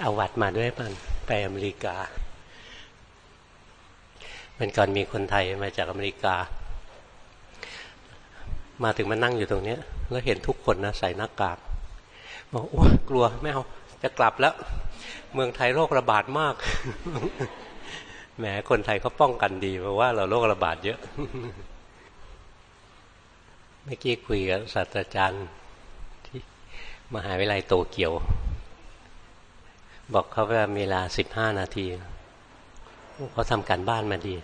เอาวัดมาด้วยมันไปอเมริกามันก่อนมีคนไทยมาจากอเมริกา มาถึงมานั่งอยู่ตรงนี้แล้วเห็นทุกคนนะใส่หน้ากากบอกโอ้กลัวไม่เอาจะกลับแล้ว เมืองไทยโรคระบาดมากแหมคนไทยเขาป้องกันดีเพราะว่าเราโรคระบาดเยอะเมื่อกี้คุยกับศาสตราจารย์ที่มหาวิทยาลัยโตเกียว บอกเขาว่าเวลาสิบห้านาทีเขาทำการบ้านมาดี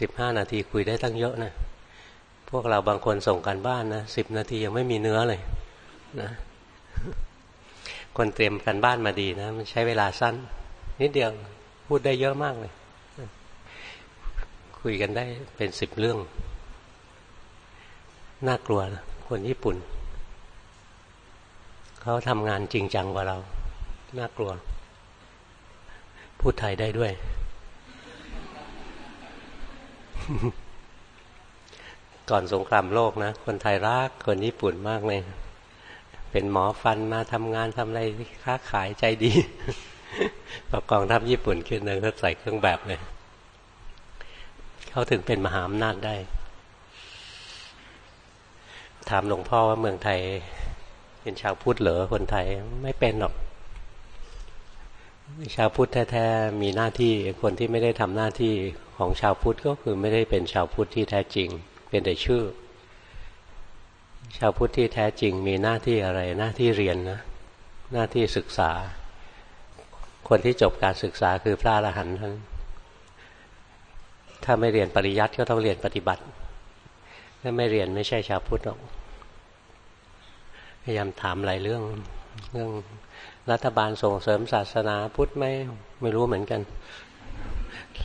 สิบห้านาทีคุยได้ตั้งเยอะนะพวกเราบางคนส่งการบ้านนะสิบนาทียังไม่มีเนื้อเลยนะคนเตรียมการบ้านมาดีนะมันใช้เวลาสั้น นิดเดียวพูดได้เยอะมากเลย คุยกันได้เป็นสิบเรื่อง น่ากลัวนะคนญี่ปุ่น เขาทำงานจริงจังกว่าเรา น่ากลัว พูดไทยได้ด้วย ก่อนสงครามโลกนะ คนไทยรักคนญี่ปุ่นมากเลย เป็นหมอฟันมาทำงานทำอะไรค้าขายใจดีพอกองทัพญี่ปุ่นขึ้นนึงก็ใส่เครื่องแบบเลย เขาถึงเป็นมหาอำนาจได้ ถามหลวงพ่อว่าเมืองไทย เป็นชาวพุทธเหรอคนไทยไม่เป็นหรอก ชาวพุทธแท้ๆมีหน้าที่คนที่ไม่ได้ทำหน้าที่ของชาวพุทธก็คือไม่ได้เป็นชาวพุทธที่แท้จริง เป็นแต่ชื่อ ชาวพุทธที่แท้จริงมีหน้าที่อะไร หน้าที่เรียนนะ หน้าที่ศึกษา คนที่จบการศึกษาคือพระอรหันต์ท่านถ้าไม่เรียนปริยัติก็ต้องเรียนปฏิบัติ ถ้าไม่เรียนไม่ใช่ชาวพุทธหรอกพยายามถามหลายเรื่องเรื่อง รัฐบาลส่งเสริมศาสนาพุทธไหมไม่รู้เหมือนกัน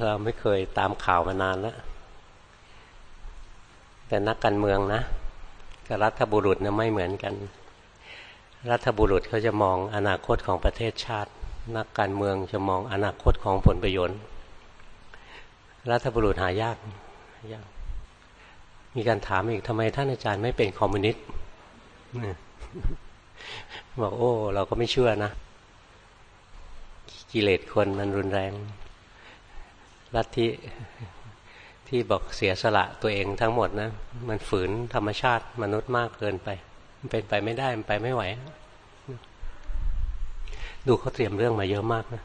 เราไม่เคยตามข่าวมานานแล้วแต่นักการเมืองนะกับรัฐบุรุษนะไม่เหมือนกัน รัฐบุรุษเขาจะมองอนาคตของประเทศชาติ นักการเมืองจะมองอนาคตของผลประโยชน์ รัฐบุรุษหายากยากมีการถามอีกทำไมท่านอาจารย์ไม่เป็นคอมมิวนิสต์ บอกโอ้ เราก็ไม่เชื่อนะ กิเลสคนมันรุนแรงลัทธิที่บอกเสียสละตัวเองทั้งหมดนะ มันฝืนธรรมชาติมนุษย์มากเกินไป มันเป็นไปไม่ได้ มันไปไม่ไหว ดูเขาเตรียมเรื่องมาเยอะมากนะ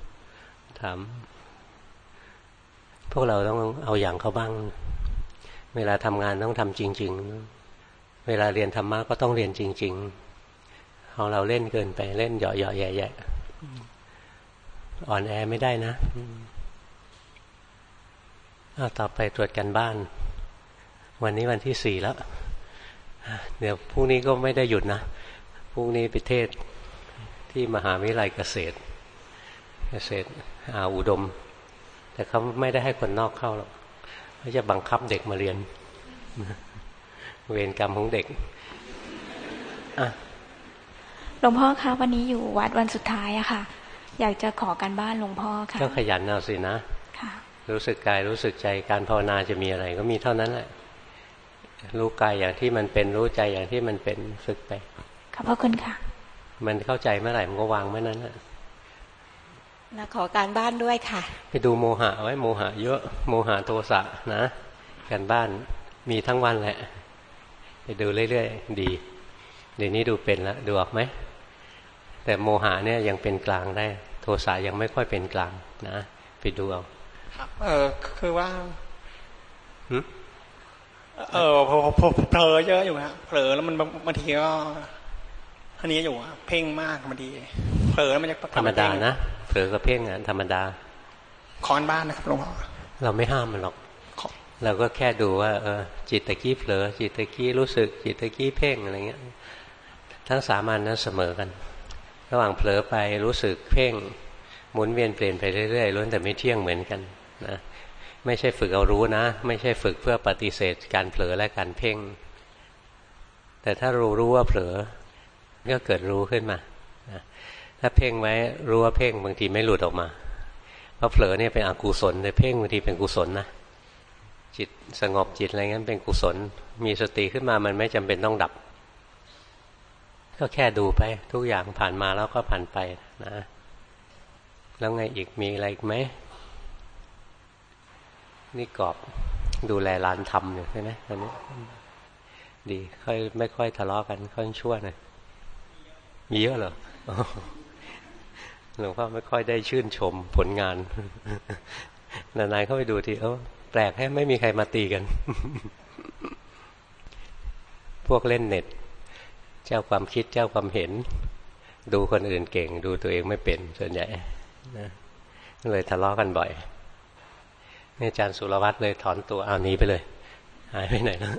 ถาม พวกเราต้องเอาอย่างเขาบ้าง เวลาทำงานต้องทำจริง ๆ เวลาเรียนธรรมะก็ต้องเรียนจริง ๆ ของเราเล่นเกินไปเล่นเหยาะๆแย่ๆอ่อนแอไม่ได้นะเอาต่อไปตรวจกันบ้าน วันนี้วันที่สี่แล้ว เดี๋ยวพรุ่งนี้ก็ไม่ได้หยุดนะพรุ่งนี้ไปเทศที่มหาวิทยาลัยเกษตร เกษตรอาอุดม แต่เขาไม่ได้ให้คนนอกเข้าหรอกเขาจะบังคับเด็กมาเรียน เวรกรรมของเด็ก อะ หลวงพ่อคะวันนี้อยู่วัดวันสุดท้ายอะค่ะ อยากจะขอการบ้านหลวงพ่อค่ะต้องขยันเอาสินะรู้สึกกายรู้สึกใจการภาวนาจะมีอะไร ก็มีเท่านั้นแหละรู้กายอย่างที่มันเป็นรู้ใจอย่างที่มันเป็นฝึกไปขอบพระคุณค่ะ มันเข้าใจเมื่อไหร่มันก็วางเมื่อนั้นแหละขอการบ้านด้วยค่ะ ไปดูโมหะไว้โมหะ เยอะโมหะโทสะนะการบ้านมีทั้งวันแหละ ไปดูเรื่อยๆดีเดี๋ยวนี้ดูเป็นแล้วดูออกไหม แต่โมหะเนี่ยยังเป็นกลางได้ โทสะยังไม่ค่อยเป็นกลางนะไปดูเอาเออคือว่าเออพอเผลอเยอะอยู่ฮะเผลอแล้วมันบางทีก็อันนี้อยู่เพ่งมากบางทีเผลอมันจะธรรมดานะเผลอกับเพ่งอะธรรมดาคอนบ้านนะครับหลวงพ่อเราไม่ห้ามมันหรอกเราก็แค่ดูว่าเออจิตตะกี้เผลอจิตตะกี้รู้สึกจิตตะกี้เพ่งอะไรเงี้ย ทั้งสามัญนั้นเสมอกัน ระหว่างเผลอไปรู้สึกเพ่งหมุนเวียนเปลี่ยนไปเรื่อยๆล้วนแต่ไม่เที่ยงเหมือนกันนะไม่ใช่ฝึกเอารู้นะ ไม่ใช่ฝึกเพื่อปฏิเสธการเผลอและการเพ่ง แต่ถ้ารู้รู้ว่าเผลอก็เกิดรู้ขึ้นมาถ้าเพ่งไว้รู้ว่าเพ่งบางทีไม่หลุดออกมาเพราะเผลอเนี่ยเป็นอกุศลแต่เพ่งบางทีเป็นกุศลนะจิตสงบจิตอะไรเงี้ยเป็นกุศล มีสติขึ้นมามันไม่จำเป็นต้องดับ ก็แค่ดูไป ทุกอย่างผ่านมาแล้วก็ผ่านไปนะ แล้วไงอีกมีอะไรอีกไหมนี่กรอบดูแลลานธรรมอยู่ใช่ไหมตอนนี้ ดีค่อยไม่ค่อยทะเลาะกันค่อยชั่วหน่อยมีเยอะเหรอหลวงพ่อไม่ค่อยได้ชื่นชมผลงานนานๆเข้าไปดูทีเออแปลกให้ไม่มีใครมาตีกัน พวกเล่นเน็ต เจ้าความคิดเจ้าความเห็น ดูคนอื่นเก่ง ดูตัวเองไม่เป็นส่วนใหญ่นะเลยทะเลาะกันบ่อยนี่อาจารย์สุรวัตรเลยถอนตัวเอาหนีไปเลย หายไปไหนแล้ว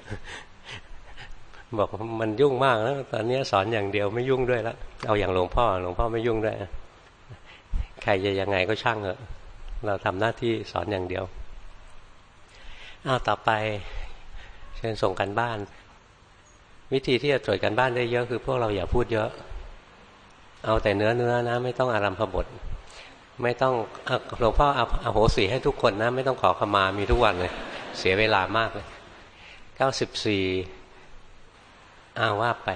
บอกมันยุ่งมากแล้วตอนนี้สอนอย่างเดียวไม่ยุ่งด้วยแล้วเอาอย่างหลวงพ่อหลวงพ่อไม่ยุ่งด้วยใครจะยังไงก็ช่างเถอะเราทำหน้าที่สอนอย่างเดียวอ้าวต่อไปเชิญส่งกันบ้าน วิธีที่จะตรวจกันบ้านได้เยอะคือพวกเราอย่าพูดเยอะ เอาแต่เนื้อเนื้อนะ ไม่ต้องอารัมพบท ไม่ต้องหลวงพ่อเอาโหสีให้ทุกคนนะ ไม่ต้องขอขมามีทุกวันเลย เสียเวลามากเลยเก้าสิบสี่อ้าว่าไป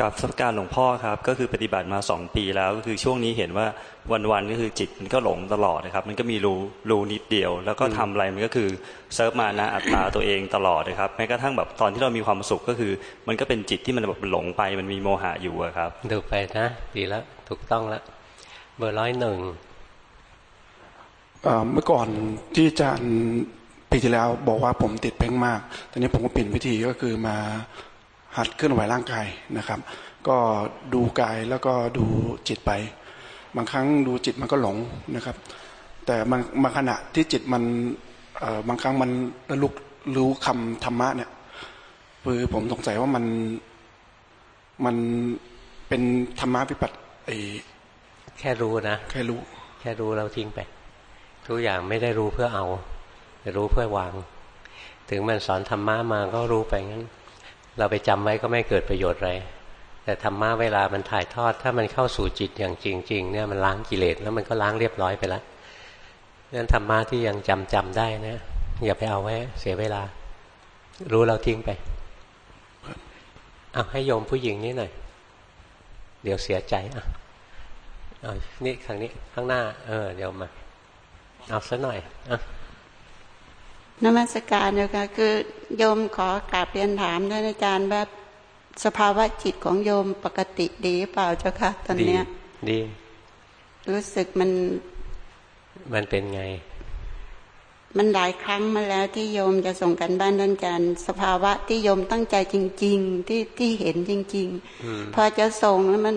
กับสักการหลวงพ่อครับ ก็คือปฏิบัติมาสองปีแล้วก็คือช่วงนี้เห็นว่าวันๆก็คือจิตมันก็หลงตลอดนะครับ มันก็มีรูรูนิดเดียว แล้วก็ทำอะไรมันก็คือเซิร์ฟมานะอัตตาตัวเองตลอดนะครับแม้กระทั่งแบบตอนที่เรามีความสุขก็คือ มันก็เป็นจิตที่มันแบบหลงไปมันมีโมหะอยู่ครับดูไปนะดีแล้วถูกต้องแล้วเบอร์ร้อยหนึ่งเมื่อก่อนที่อาจารย์ปีที่แล้วบอกว่าผมติดเพ่งมากตอนนี้ผมก็เปลี่ยนวิธีก็คือมา หัดเคลื่อนไหวร่างกายนะครับ ก็ดูกายแล้วก็ดูจิตไป บางครั้งดูจิตมันก็หลงนะครับ แต่บางบางขณะที่จิตมันบางครั้งมันระลุกรู้คำธรรมะเนี่ยคือผมสงสัยว่ามันมันเป็นธรรมะวิปัสไอแค่รู้นะแค่รู้ แค่รู้เราทิ้งไป ทุกอย่างไม่ได้รู้เพื่อเอาแต่รู้เพื่อวาง ถึงมันสอนธรรมะมาก็รู้ไปงั้น เราไปจำไว้ก็ไม่เกิดประโยชน์อะไรแต่ธรรมะเวลามันถ่ายทอด ถ้ามันเข้าสู่จิตอย่างจริง ๆ เนี่ยมันล้างกิเลสแล้วมันก็ล้างเรียบร้อยไปแล้วนั่นธรรมะที่ยังจำจำได้นะอย่าไปเอาไว้เสียเวลา รู้เราทิ้งไปเอาให้โยมผู้หญิงนี่หน่อยเดี๋ยวเสียใจอะเอานี่ข้างนี้ข้างหน้า เออ เดี๋ยวมา เอาซะหน่อยอะ นมัสการเนะคะคือโยมขอกราบเรียนถามท่านอาจารย์ว่าสภาวะจิตของโยมปกติดีเปล่าเจ้าค่ะตอนเนี้ยดี รู้สึกมันมันเป็นไง มันหลายครั้งมาแล้วที่โยมจะส่งกันบ้านท่านอาจารย์สภาวะที่โยมตั้งใจจริง ๆ ที่ที่เห็นจริง ๆ พอจะส่งแล้วมัน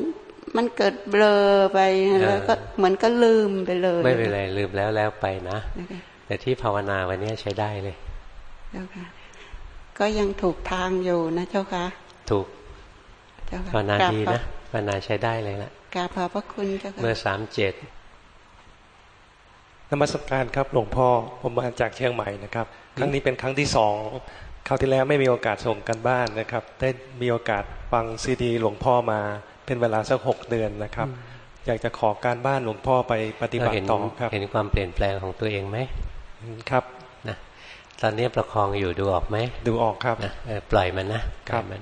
มันเกิดเบลอไปแล้วก็เหมือนก็ลืมไปเลย ไม่เป็นไรลืมแล้วแล้วไปนะ แต่ที่ภาวนาวันนี้ใช้ได้เลยเจ้าค่ะ ก็ยังถูกทางอยู่นะเจ้าค่ะ ถูกภาวนาดีนะภาวนาใช้ได้เลยละกราบขอบพระคุณเจ้าค่ะเมื่อสามเจ็ดนมัสการครับหลวงพ่อผมมาจากเชียงใหม่นะครับ ครั้งนี้เป็นครั้งที่สองคราวที่แล้วไม่มีโอกาสส่งกันบ้านนะครับ ได้มีโอกาสฟังซีดี หลวงพ่อมาเป็นเวลาสักหกเดือนนะครับ อยากจะขอการบ้านหลวงพ่อไปปฏิบัติต่อครับ เห็นความเปลี่ยนแปลงของตัวเองไหม ครับนะตอนนี้ประคองอยู่ดูออกไหมดูออกครับนะปล่อยมันนะครับมัน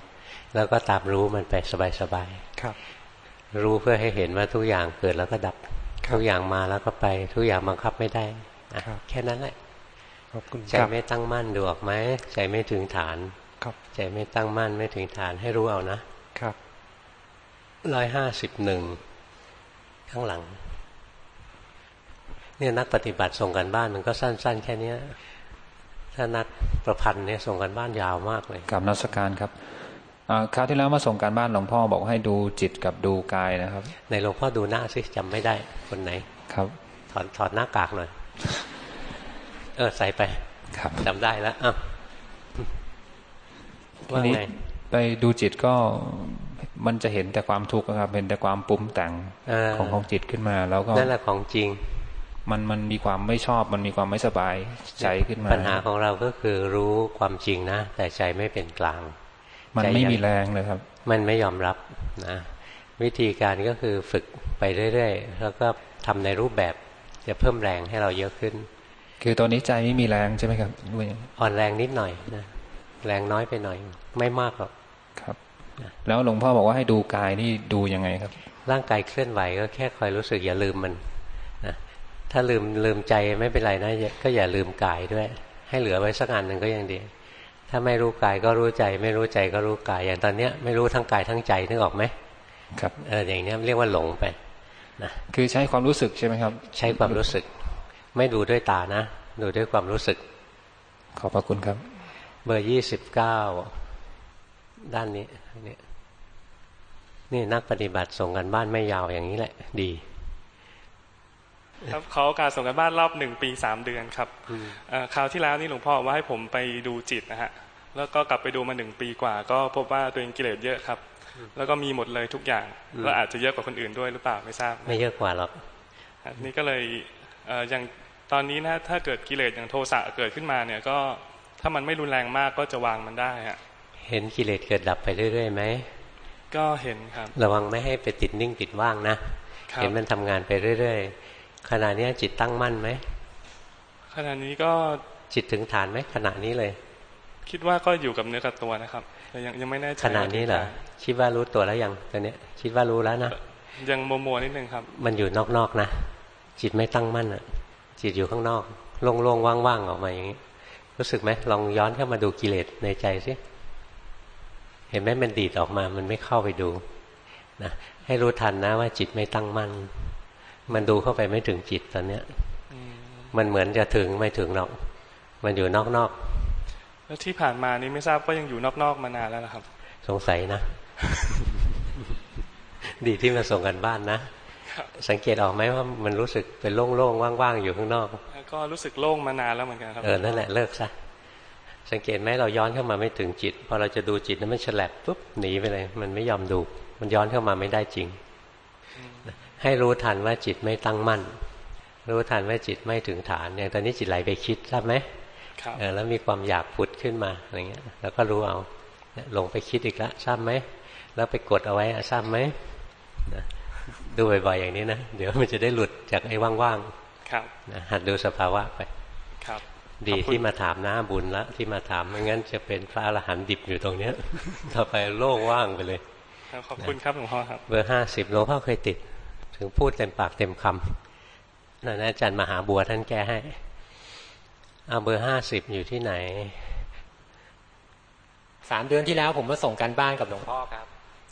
แล้วก็ตามรู้มันไปสบายๆครับ รู้เพื่อให้เห็นว่าทุกอย่างเกิดแล้วก็ดับทุกอย่างมาแล้วก็ไปทุกอย่างบังคับไม่ได้นะแค่นั้นแหละใจไม่ตั้งมั่นดูออกไหมใจไม่ถึงฐานครับใจไม่ตั้งมั่นไม่ถึงฐานให้รู้เอานะครับร้อยห้าสิบหนึ่งข้างหลัง เนี่ยนักปฏิบัติส่งกันบ้านมันก็สั้น ๆ แค่นี้ถ้านักประพันธ์เนี่ยส่งกันบ้านยาวมากเลยกับนักสการครับคราวที่แล้วมาส่งการบ้านหลวงพ่อบอกให้ดูจิตกับดูกายนะครับ ในหลวงพ่อดูหน้าสิจำไม่ได้คนไหนครับ ถอดถอดหน้ากากหน่อยเออใส่ไปครับจำได้แล้วอ้าวว่าไงไปดูจิตก็มันจะเห็นแต่ความทุกข์ครับเป็นแต่ความปุ้มแต่งของของจิตขึ้นมา แล้วก็นั่นแหละของจริง มันมันมีความไม่ชอบ มันมีความไม่สบายใจขึ้นมา ปัญหาของเราก็คือรู้ความจริงนะ แต่ใจไม่เป็นกลาง มันไม่มีแรงเลยครับ มันไม่ยอมรับนะวิธีการก็คือฝึกไปเรื่อยๆ แล้วก็ทำในรูปแบบจะเพิ่มแรงให้เราเยอะขึ้น คือตอนนี้ใจไม่มีแรงใช่ไหมครับด้วยอ่อนแรงนิดหน่อยนะแรงน้อยไปหน่อย ไม่มากหรอกครับ แล้วหลวงพ่อบอกว่าให้ดูกายนี่ดูยังไงครับ ร่างกายเคลื่อนไหวก็แค่คอยรู้สึกอย่าลืมมันนะ ถ้าลืมลืมใจไม่เป็นไรนะก็อย่าลืมกายด้วย ให้เหลือไว้สักอันหนึ่งก็ยังดี ถ้าไม่รู้กายก็รู้ใจ ไม่รู้ใจก็รู้กาย อย่างตอนเนี้ยไม่รู้ทั้งกายทั้งใจนึกออกไหมครับเอออย่างนี้เรียกว่าหลงไปนะคือใช้ความรู้สึกใช่ไหมครับ ใช้ความรู้สึก ไม่ดูด้วยตานะ ดูด้วยความรู้สึก ขอบพระคุณครับ เบอร์ยี่สิบเก้าด้านนี้นี่นี่นักปฏิบัติส่งกันบ้านไม่ยาวอย่างนี้แหละ ดี ครับเขาการส่งกันบ้านรอบหนึ่งปีสามเดือนครับคราวที่แล้วนี่หลวงพ่อว่าให้ผมไปดูจิตนะฮะแล้วก็กลับไปดูมาหนึ่งปีกว่า ก็พบว่าตัวเองกิเลสเยอะครับ แล้วก็มีหมดเลยทุกอย่างแล้วอาจจะเยอะกว่าคนอื่นด้วยหรือเปล่าไม่ทราบ ไม่เยอะกว่าหรอกนี่ก็เลยอย่างตอนนี้นะถ้าเกิดกิเลสอย่างโทสะเกิดขึ้นมาเนี่ยก็ถ้ามันไม่รุนแรงมากก็จะวางมันได้ฮะเห็นกิเลสเกิดดับไปเรื่อยๆไหมก็เห็นครับ ระวังไม่ให้ไปติดนิ่งติดว่างนะเห็นมันทำงานไปเรื่อยๆ ขณะนี้จิตตั้งมั่นไหมขณะนี้ก็จิตถึงฐานไหมขณะนี้เลย คิดว่าก็อยู่กับเนื้อกับตัวนะครับแต่ยังยังไม่แน่ใจขณะนี้เหรอคิดว่ารู้ตัวแล้วยังตอนนี้คิดว่ารู้แล้วนะยังโมโมนิดนึงครับ มันอยู่นอกๆนะจิตไม่ตั้งมั่นอะ จิตอยู่ข้างนอกโล่งๆว่างๆออกมาอย่างนี้ รู้สึกไหมลองย้อนเข้ามาดูกิเลสในใจสิเห็นไหมมันดีดออกมา มันไม่เข้าไปดูนะให้รู้ทันนะว่าจิตไม่ตั้งมั่น มันดูเข้าไปไม่ถึงจิตตอนเนี้ยมันเหมือนจะถึงไม่ถึงหรอก มันอยู่นอกๆแล้วที่ผ่านมานี่ไม่ทราบก็ยังอยู่นอกๆมานานแล้วนะครับ สงสัยนะ ดีที่มาส่งกันบ้านนะสังเกตออกไหมว่ามันรู้สึกเป็นโล่งๆว่างๆอยู่ข้างนอก ก็รู้สึกโล่งมานานแล้วเหมือนกันครับเออนั่นแหละเลิกซะสังเกตไหมเราย้อนเข้ามาไม่ถึงจิตพอเราจะดูจิตนั้นมันฉลับปุ๊บหนีไปเลย มันไม่ยอมดู มันย้อนเข้ามาไม่ได้จริง ให้รู้ทันว่าจิตไม่ตั้งมั่น รู้ทันว่าจิตไม่ถึงฐานอย่างตอนนี้จิตไหลไปคิดทราบไหมครับแล้วมีความอยากผุดขึ้นมาอะไรเงี้ย แล้วก็รู้เอาหลงไปคิดอีกแล้วทราบไหมแล้วไปกดเอาไว้ทราบไหมดูบ่อยๆอย่างนี้นะเดี๋ยวมันจะได้หลุดจากไอ้ว่างๆหัดดูสภาวะไปครับ ดีที่มาถามหน้าบุญละที่มาถามไม่งั้นจะเป็นพระอรหันต์ดิบอยู่ตรงเนี้ย ต่อไปโล่งว่างไปเลยขอบคุณครับหลวงพ่อครับเบอร์ห้าสิบหลวงพ่อเคยติด ถึงพูดเต็มปากเต็มคำนั่นอาจารย์มหาบัวท่านแก้ให้เอาเบอร์ห้าสิบอยู่ที่ไหน สามเดือนที่แล้วผมมาส่งการบ้านกับหลวงพ่อครับ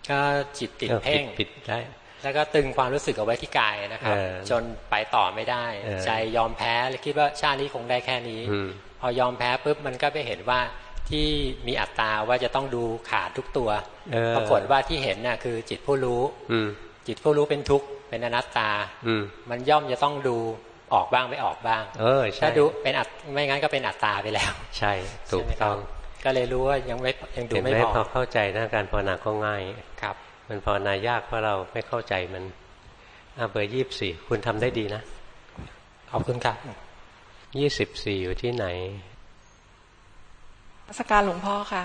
ก็จิตติดเพ่งปิดได้แล้วก็ตึงความรู้สึกเอาไว้ที่กายนะครับ จนไปต่อไม่ได้ ใจยอมแพ้แล้วคิดว่าชาตินี้คงได้แค่นี้ พอยอมแพ้ปุ๊บมันก็ไปเห็นว่าที่มีอัตตาว่าจะต้องดูขาดทุกตัวปรากฏว่าที่เห็นน่ะคือจิตผู้รู้จิตผู้รู้เป็นทุกข์ เป็นอนัตตามันย่อมจะต้องดูออกบ้างไม่ออกบ้าง เออใช่ถ้าดูเป็นอัตไม่งั้นก็เป็นอัตตาไปแล้ว ใช่ถูกต้อง ก็เลยรู้ว่ายังไม่ยังดูไม่พอเข้าใจนะการภาวนาก็ง่ายครับ มันภาวนายากเพราะเราไม่เข้าใจมันอาเบอร์ยี่สิบสี่คุณทำได้ดีนะขอบคุณครับยี่สิบสี่อยู่ที่ไหนสการหลวงพ่อค่ะ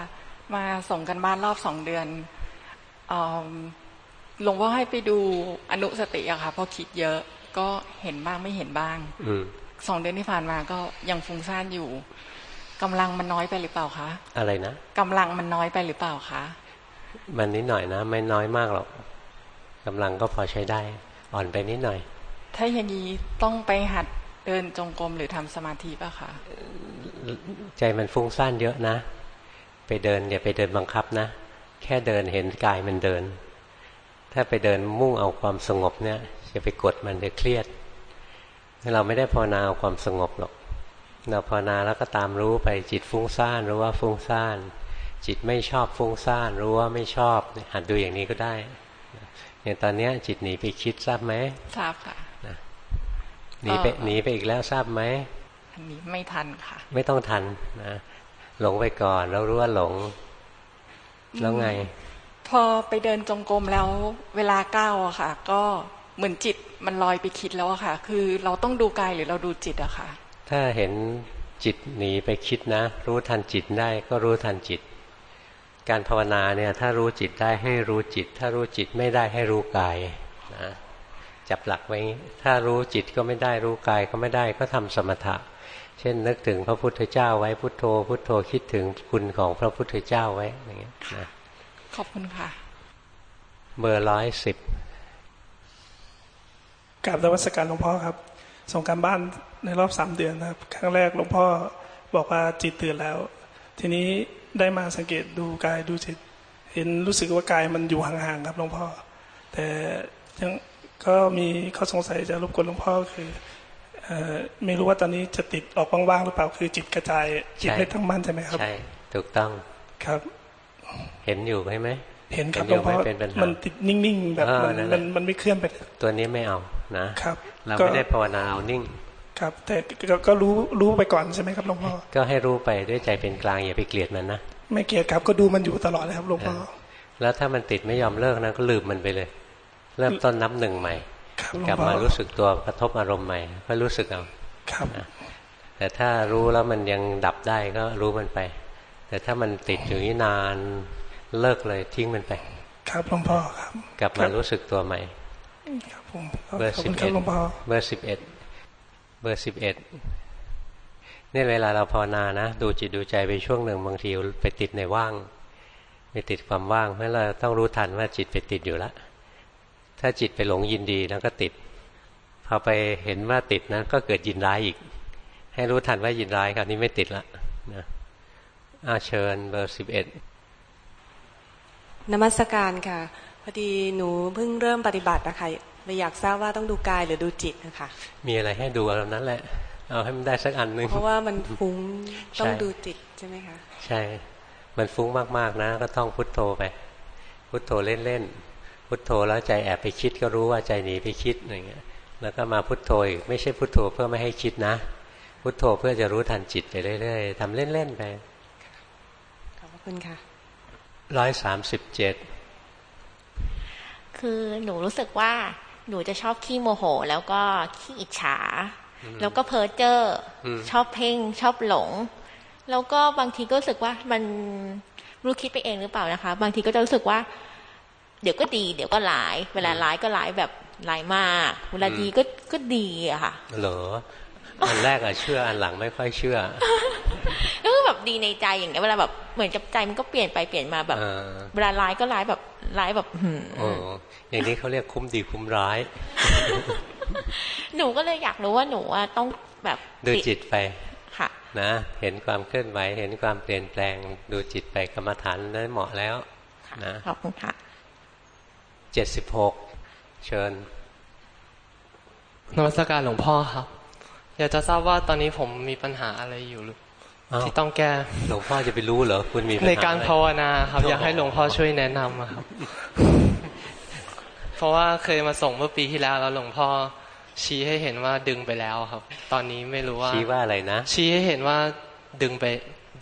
มาส่งกันบ้านรอบสองเดือน หลวงพ่อให้ไปดูอนุสติอะค่ะพอคิดเยอะก็เห็นบ้างไม่เห็นบ้างสองเดือนที่ผ่านมาก็ยังฟุ้งซ่านอยู่กำลังมันน้อยไปหรือเปล่าคะอะไรนะกำลังมันน้อยไปหรือเปล่าคะมันนิดหน่อยนะ ไม่น้อยมากหรอกกำลังก็พอใช้ได้ อ่อนไปนิดหน่อย ถ้าอย่างนี้ต้องไปหัดเดินจงกรมหรือทำสมาธิป่ะคะใจมันฟุ้งซ่านเยอะนะ ไปเดินอย่าไปเดินบังคับนะ แค่เดินเห็นกายมันเดิน ถ้าไปเดินมุ่งเอาความสงบเนี่ยจะไปกดมันจะเครียด เราไม่ได้ภาวนาเอาความสงบหรอก เราภาวนาแล้วก็ตามรู้ไปจิตฟุ้งซ่านรู้ว่าฟุ้งซ่าน จิตไม่ชอบฟุ้งซ่านรู้ว่าไม่ชอบหัดดูอย่างนี้ก็ได้อย่างตอนนี้จิตหนีไปคิดทราบไหมทราบค่ะหนีไปหนีไปอีกแล้วทราบไหมอันนี้ไม่ทันค่ะ ไม่ต้องทันนะหลงไปก่อนแล้วรู้ว่าหลง แล้วไง พอไปเดินจงกรมแล้วเวลาก้าวอะค่ะ ก็เหมือนจิตมันลอยไปคิดแล้วอะค่ะ คือเราต้องดูกายหรือเราดูจิตอะค่ะ ถ้าเห็นจิตหนีไปคิดนะ รู้ทันจิตได้ก็รู้ทันจิต การภาวนาเนี่ยถ้ารู้จิตได้ให้รู้จิต ถ้ารู้จิตไม่ได้ให้รู้กายนะจับหลักไว้ ถ้ารู้จิตก็ไม่ได้รู้กายก็ไม่ได้ก็ทำสมถะ เช่นนึกถึงพระพุทธเจ้าไว้พุทโธ พุทโธคิดถึงคุณของพระพุทธเจ้าไว้อย่างเงี้ยนะ ขอบคุณค่ะ เบอร์ร้อยสิบกราบนวัสการหลวงพ่อครับ ส่งการบ้านในรอบสามเดือนนะครับ ครั้งแรกหลวงพ่อบอกว่าจิตตื่นแล้ว ทีนี้ได้มาสังเกตดูกายดูจิต เห็นรู้สึกว่ากายมันอยู่ห่างๆครับหลวงพ่อ แต่ยังก็มีข้อสงสัยจะรบกวนหลวงพ่อคือไม่รู้ว่าตอนนี้จะติดออกว่างๆหรือเปล่าคือจิตกระจายจิตไม่ตั้งมั่นใช่ไหมครับใช่ถูกต้องครับ เห็นอยู่ไหมเห็นครับหลวงพ่อมันติดนิ่งๆแบบมันมันมันไม่เคลื่อนไป ตัวนี้ไม่เอานะครับ เราไม่ได้ภาวนาเอานิ่ง ครับ แต่ก็รู้รู้ไปก่อนใช่ไหมครับหลวงพ่อก็ให้รู้ไปด้วยใจเป็นกลางอย่าไปเกลียดมันนะไม่เกลียดครับก็ดูมันอยู่ตลอดเลยครับหลวงพ่อแล้วถ้ามันติดไม่ยอมเลิกนะก็ลืมมันไปเลย เริ่มต้นนับหนึ่งใหม่กลับมารู้สึกตัวกระทบอารมณ์ใหม่ก็รู้สึกเอาครับแต่ถ้ารู้แล้วมันยังดับได้ก็รู้มันไป แต่ถ้ามันติดอยู่นี่นานเลิกเลยทิ้งมันไป ครับหลวงพ่อครับ กลับมารู้สึกตัวใหม่ครับผมเบอร์สิบเอ็ดเบอร์สิบเอ็ดเบอร์สิบเอ็ดเนี่ยเวลาเราภาวนานะ ดูจิตดูใจไปช่วงหนึ่งบางทีไปติดในว่างไปติดความว่างเพราะเราต้องรู้ทันว่าจิตไปติดอยู่แล้วถ้าจิตไปหลงยินดีแล้วก็ติดพอไปเห็นว่าติดนะก็เกิดยินร้ายอีก ให้รู้ทันว่ายินร้ายคราวนี้ไม่ติดละนะ อาเชิญเบอร์สิบเอ็ดนมัสการค่ะ พอดีหนูเพิ่งเริ่มปฏิบัตินะคะเลยอยากทราบว่าต้องดูกายหรือดูจิตนะคะ มีอะไรให้ดูเอานั้นแหละ เอาให้มันได้สักอันหนึ่งเพราะว่ามันฟุ้งต้องดูจิตใช่ไหมคะใช่ มันฟุ้งมากๆนะ ก็ต้องพุทโธไป พุทโธเล่นๆพุทโธแล้วใจแอบไปคิดก็รู้ว่าใจหนีไปคิดอย่างเงี้ย แล้วก็มาพุทโธอีกไม่ใช่พุทโธเพื่อไม่ให้คิดนะ พุทโธเพื่อจะรู้ทันจิตไปเรื่อยๆทำเล่นๆไปขอบ คุณค่ะร้อยสามสิบเจ็ดคือหนูรู้สึกว่าหนูจะชอบขี้โมโห แล้วก็ขี้อิจฉา แล้วก็เพ้อเจ้อชอบเพ่งชอบหลง แล้วก็บางทีก็รู้สึกว่ามันรู้คิดไปเองหรือเปล่านะคะ บางทีก็จะรู้สึกว่า เดี๋ยวก็ดี เดี๋ยวก็ร้าย เวลาร้ายก็ร้ายแบบร้ายมากเวลาดีก็ก็ดีอะค่ะเหรออันแรกอะเชื่ออันหลังไม่ค่อยเชื่อก็คือ แบบดีในใจอย่างเงี้ยเวลาแบบเหมือนกับใจมันก็เปลี่ยนไปเปลี่ยนมาแบบเวลาร้ายก็ร้ายแบบร้ายแบบโอ้อย่างนี้เขาเรียกคุ้มดีคุ้มร้าย หนูก็เลยอยากรู้ว่าหนูว่าต้องแบบดูจิตไปค่ะ นะ เห็นความเคลื่อนไหวเห็นความเปลี่ยนแปลง ดูจิตไปกรรมฐานนั้นเหมาะแล้วนะขอบคุณค่ะเจ็ดสิบหกเชิญนวัตการหลวงพ่อครับ อยากจะทราบว่าตอนนี้ผมมีปัญหาอะไรอยู่หรือ ที่ต้องแก้หลวงพ่อจะไปรู้เหรอคุณมีในการภาวนาครับ อยากให้หลวงพ่อช่วยแนะนำครับ เพราะว่าเคยมาส่งเมื่อปีที่แล้วแล้วหลวงพ่อชี้ให้เห็นว่าดึงไปแล้วครับ ตอนนี้ไม่รู้ว่าชี้ว่าอะไรนะชี้ให้เห็นว่าดึงไป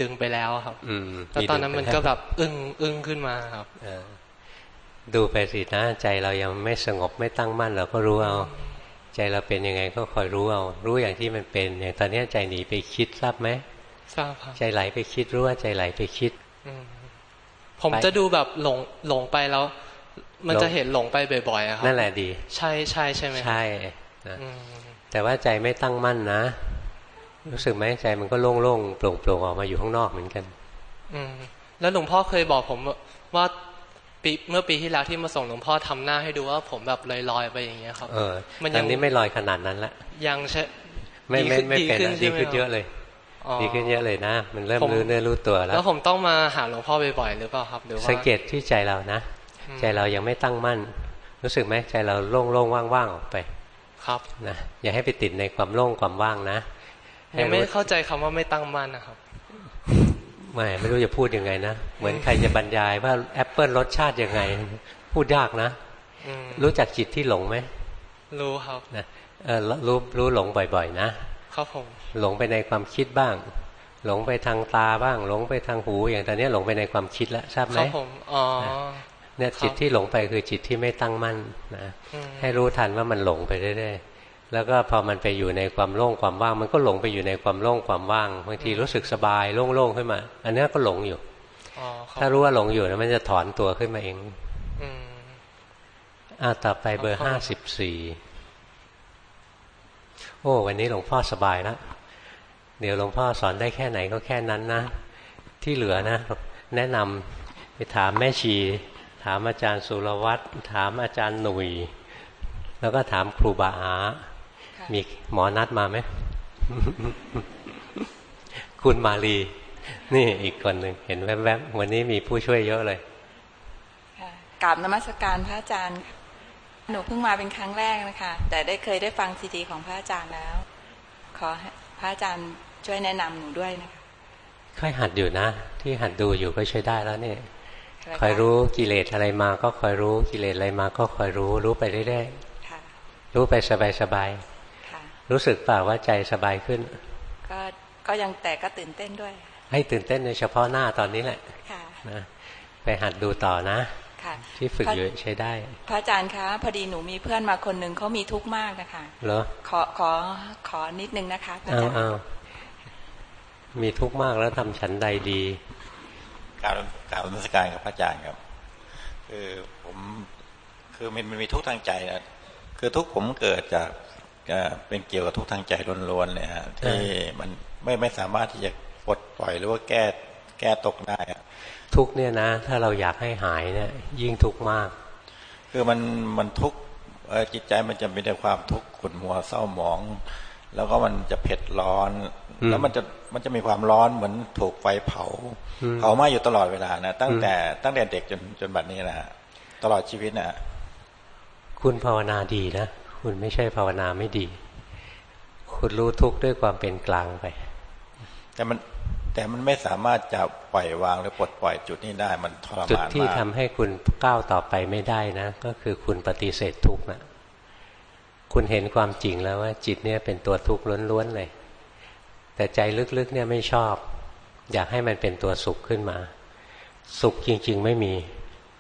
ดึงไปแล้วครับ อืมแล้วตอนนั้นมันก็แบบอึ้งอึ้งขึ้นมาครับดูไปสินะใจเรายังไม่สงบไม่ตั้งมั่นเราก็รู้เอา ใจเราเป็นยังไงก็คอยรู้เอา รู้อย่างที่มันเป็นอย่างตอนนี้ใจหนีไปคิดทราบไหม ทราบครับใจไหลไปคิดรู้ว่าใจไหลไปคิดผมจะดูแบบหลงหลงไปแล้ว มันจะเห็นหลงไปบ่อยๆครับนั่นแหละดี ใช่ใช่ใช่ไหมใช่นะแต่ว่าใจไม่ตั้งมั่นนะ รู้สึกไหมใจมันก็โล่งๆโปร่งๆออกมาอยู่ข้างนอกเหมือนกัน อืมแล้วหลวงพ่อเคยบอกผมว่าปีเมื่อปีที่แล้วที่มาส่งหลวงพ่อทำหน้าให้ดูว่าผมแบบลอยลอยไปอย่างเงี้ยครับ เออมันยังนี้ไม่ลอยขนาดนั้นละยังใช่ไม่ไม่ไม่เป็นดีขึ้นเยอะเลย ดีขึ้นเยอะเลยนะ มันเริ่มรู้เนื้อรู้ตัวแล้ว แล้วผมต้องมาหาหลวงพ่อบ่อยๆหรือเปล่าครับหรือว่าสังเกตที่ใจเรานะ ใจเรายังไม่ตั้งมั่น รู้สึกไหมใจเราโล่งๆว่างๆออกไป ครับนะอย่าให้ไปติดในความโล่งความว่างนะยังไม่เข้าใจคำว่าไม่ตั้งมั่นนะครับไม่ไม่รู้จะพูดยังไงนะเหมือนใครจะบรรยายว่าแอปเปิลรสชาติยังไง พูดยากนะรู้จักจิตที่หลงไหมรู้ครับนะเออรู้รู้หลงบ่อย ๆ นะครับผม หลงไปในความคิดบ้าง หลงไปทางตาบ้าง หลงไปทางหู อย่างตอนนี้หลงไปในความคิดแล้วทราบไหมครับผมอ๋อเนี่ยจิตที่หลงไปคือจิตที่ไม่ตั้งมั่นนะให้รู้ทันว่ามันหลงไปเรื่อยๆแล้วก็พอมันไปอยู่ในความโล่งความว่าง มันก็หลงไปอยู่ในความโล่งความว่างบางทีรู้สึกสบายโล่งๆขึ้นมา อันนี้ก็หลงอยู่ถ้ารู้ว่าหลงอยู่นะมันจะถอนตัวขึ้นมาเองอ่าต่อไปเบอร์ห้าสิบสี่โอ้ วันนี้หลวงพ่อสบายแล้ว เดี๋ยวหลวงพ่อสอนได้แค่ไหนก็แค่นั้นนะ ที่เหลือนะ แนะนำไปถามแม่ชี ถามอาจารย์สุรวัตรถามอาจารย์หนุ่ย แล้วก็ถามครูบาอามีหมอนัดมาไหม คุณมาลี นี่อีกคนหนึ่งเห็นแวบๆ วันนี้มีผู้ช่วยเยอะเลยกราบนมัสการพระอาจารย์ หนูเพิ่งมาเป็นครั้งแรกนะคะ แต่ได้เคยได้ฟังซีดีของพระอาจารย์แล้ว ขอพระอาจารย์ ช่วยแนะนำหนูด้วยนะคะค่อยหัดอยู่นะ ที่หัดดูอยู่ก็ช่วยได้แล้วเนี่ยคอยรู้กิเลสอะไรมาก็คอยรู้กิเลสอะไรมาก็คอยรู้รู้ไปเรื่อยๆรู้ไปสบายๆรู้สึกเปล่าว่าใจสบายขึ้น ก็ก็ยังแต่ก็ตื่นเต้นด้วย ให้ตื่นเต้นในเฉพาะหน้าตอนนี้แหละนะไปหัดดูต่อนะที่ฝึกอยู่ใช้ได้ พระอาจารย์คะพอดีหนูมีเพื่อนมาคนหนึ่งเขามีทุกข์มากนะคะเหรอขอขอขอนิดนึงนะคะพระอาจารย์ มีทุกข์มากแล้วทำฉันใดดีกล่าวกล่าวนักการกับพระอาจารย์ครับ คือผมคือมันมันมีทุกข์ทางใจนะคือทุกข์ผมเกิดจากเป็นเกี่ยวกับทุกข์ทางใจล้วนๆเลยฮะที่มันไม่ไม่สามารถที่จะปลดปล่อยหรือว่าแก้แก้ตกได้ทุกเนี่ยนะ ถ้าเราอยากให้หายเนี่ย ยิ่งทุกมาก คือมันมันทุกจิตใจมันจะมีแต่ความทุกข์ขุ่นมัวเศร้าหมอง แล้วก็มันจะเผ็ดร้อน แล้วมันจะ มันจะมีความร้อนเหมือนถูกไฟเผาเผาไหม้อยู่ตลอดเวลานะตั้งแต่ตั้งแต่เด็กจนจนบัดนี้นะตลอดชีวิตนะคุณภาวนาดีนะคุณไม่ใช่ภาวนาไม่ดี คุณรู้ทุกข์ด้วยความเป็นกลางไป แต่มันแต่มันไม่สามารถจะปล่อยวางหรือปลดปล่อยจุดนี้ได้มันทรมานมากจุดที่ทำให้คุณก้าวต่อไปไม่ได้นะ ก็คือคุณปฏิเสธทุกข์นะคุณเห็นความจริงแล้วว่าจิตเนี่ยเป็นตัวทุกข์ล้วนๆเลย แต่ใจลึกๆเนี่ยไม่ชอบ อยากให้มันเป็นตัวสุขขึ้นมา สุขจริง ๆ ไม่มี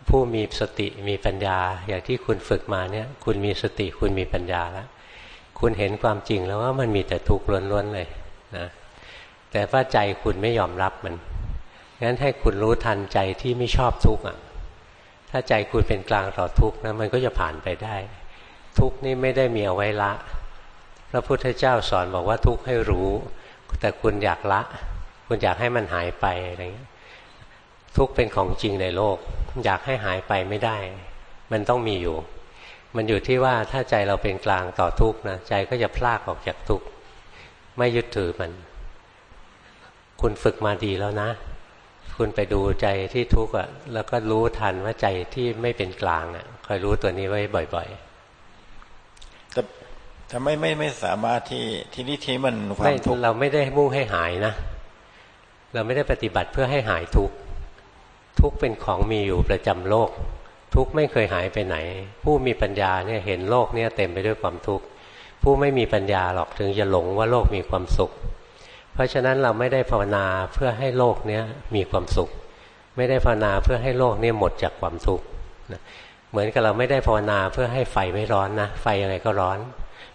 ผู้มีสติมีปัญญา อย่างที่คุณฝึกมาเนี่ย คุณมีสติคุณมีปัญญาแล้วคุณเห็นความจริงแล้วว่ามันมีแต่ทุกข์ล้วนๆเลยนะแต่ว่าใจคุณไม่ยอมรับมันงั้นให้คุณรู้ทันใจที่ไม่ชอบทุกข์อะ ถ้าใจคุณเป็นกลางต่อทุกข์นะมันก็จะผ่านไปได้ ทุกข์นี่ไม่ได้มีเอาไว้ละ พระพุทธเจ้าสอนบอกว่าทุกข์ให้รู้ แต่คุณอยากละ คุณอยากให้มันหายไปอะไรเงี้ยทุกเป็นของจริงในโลก อยากให้หายไปไม่ได้ มันต้องมีอยู่ มันอยู่ที่ว่าถ้าใจเราเป็นกลางต่อทุกนะใจก็จะพลากออกจากทุกไม่ยึดถือมัน คุณฝึกมาดีแล้วนะ คุณไปดูใจที่ทุกข์อะ แล้วก็รู้ทันว่าใจที่ไม่เป็นกลางอะคอยรู้ตัวนี้ไว้บ่อย ๆ ทำไมไม่ไม่สามารถที่ที่นี่ที่มันความทุกข์เราไม่ได้มุ่งให้หายนะ เราไม่ได้ปฏิบัติเพื่อให้หายทุกข์ทุกข์เป็นของมีอยู่ประจำโลก ทุกข์ไม่เคยหายไปไหน ผู้มีปัญญาเนี่ยเห็นโลกเนี่ยเต็มไปด้วยความทุกข์ผู้ไม่มีปัญญาหรอกถึงจะหลงว่าโลกมีความสุข เพราะฉะนั้นเราไม่ได้ภาวนาเพื่อให้โลกเนี้ยมีความสุข ไม่ได้ภาวนาเพื่อให้โลกนี้หมดจากความทุกข์เหมือนกับเราไม่ได้ภาวนาเพื่อให้ไฟไม่ร้อนนะไฟยังไงก็ร้อน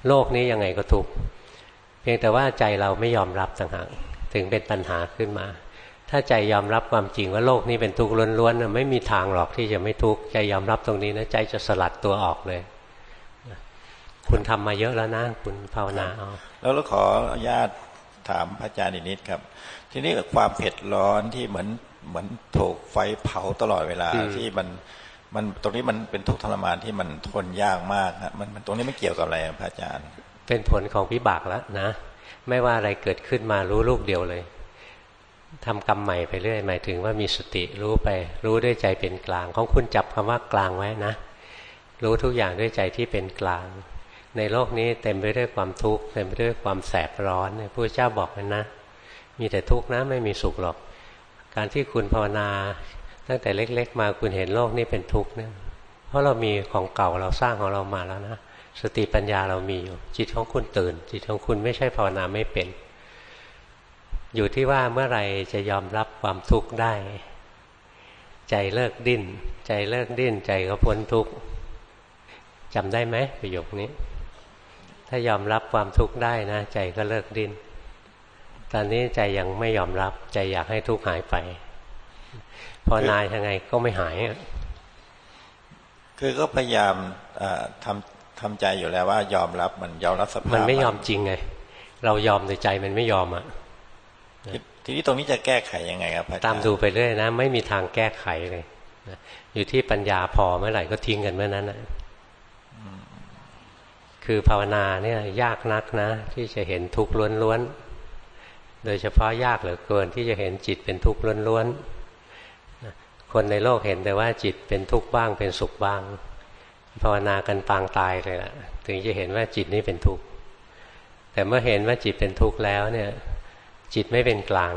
โลกนี้ยังไงก็ทุกข์เพียงแต่ว่าใจเราไม่ยอมรับต่างหากถึงเป็นปัญหาขึ้นมา ถ้าใจยอมรับความจริงว่าโลกนี้เป็นทุกข์ล้วนๆไม่มีทางหรอกที่จะไม่ทุกข์ใจยอมรับตรงนี้นะใจจะสลัดตัวออกเลย คุณทำมาเยอะแล้วนะ คุณภาวนาเอาแล้วเราขออนุญาตถามพระอาจารย์นิดครับ ทีนี้กับความเผ็ดร้อนที่เหมือนเหมือนถูกไฟเผาตลอดเวลาที่มัน มันตรงนี้มันเป็นทุกข์ทรมานที่มันทนยากมากฮะมันมันตรงนี้ไม่เกี่ยวกับอะไรพระอาจารย์ เป็นผลของวิบากแล้วนะ ไม่ว่าอะไรเกิดขึ้นมารู้ลูกเดียวเลยทำกรรมใหม่ไปเรื่อยหมายถึงว่ามีสติรู้ไป รู้ด้วยใจเป็นกลาง ของคุณจับคำว่ากลางไว้นะ รู้ทุกอย่างด้วยใจที่เป็นกลาง ในโลกนี้เต็มไปด้วยความทุกข์เต็มไปด้วยความแสบร้อนพระเจ้าบอกมันนะ มีแต่ทุกข์นะไม่มีสุขหรอกการที่คุณภาวนา ตั้งแต่เล็ก ๆ มาคุณเห็นโลกนี้เป็นทุกข์เนี่ยเพราะเรามีของเก่าเราสร้างของเรามาแล้วนะสติปัญญาเรามีอยู่ จิตของคุณตื่น จิตของคุณไม่ใช่ภาวนาไม่เป็น อยู่ที่ว่าเมื่อไรจะยอมรับความทุกข์ได้ ใจเลิกดิ้น ใจเลิกดิ้น ใจก็พ้นทุกข์จำได้ไหมประโยคนี้ ถ้ายอมรับความทุกข์ได้นะ ใจก็เลิกดิ้นตอนนี้ใจยังไม่ยอมรับ ใจอยากให้ทุกข์หายไป พอนายยังไงก็ไม่หาย คือก็พยายามทำทำใจอยู่แล้วว่ายอมรับมันยอมรับสภาพมันไม่ยอมจริงไง เรายอมในใจมันไม่ยอมอะทีนี้ตรงนี้จะแก้ไขยังไงครับตามดูไปเรื่อยนะ ไม่มีทางแก้ไขเลยอยู่ที่ปัญญาพอเมื่อไหร่ก็ทิ้งกันเมื่อนั้นนะคือภาวนาเนี่ยยากนักนะ ที่จะเห็นทุกข์ล้วนๆโดยเฉพาะยากเหลือเกินที่จะเห็นจิตเป็นทุกข์ล้วนๆ คนในโลกเห็นแต่ว่าจิตเป็นทุกข์บ้างเป็นสุขบ้าง ภาวนากันปางตายเลยล่ะ ถึงจะเห็นว่าจิตนี้เป็นทุกข์แต่เมื่อเห็นว่าจิตเป็นทุกข์แล้วเนี่ยจิตไม่เป็นกลาง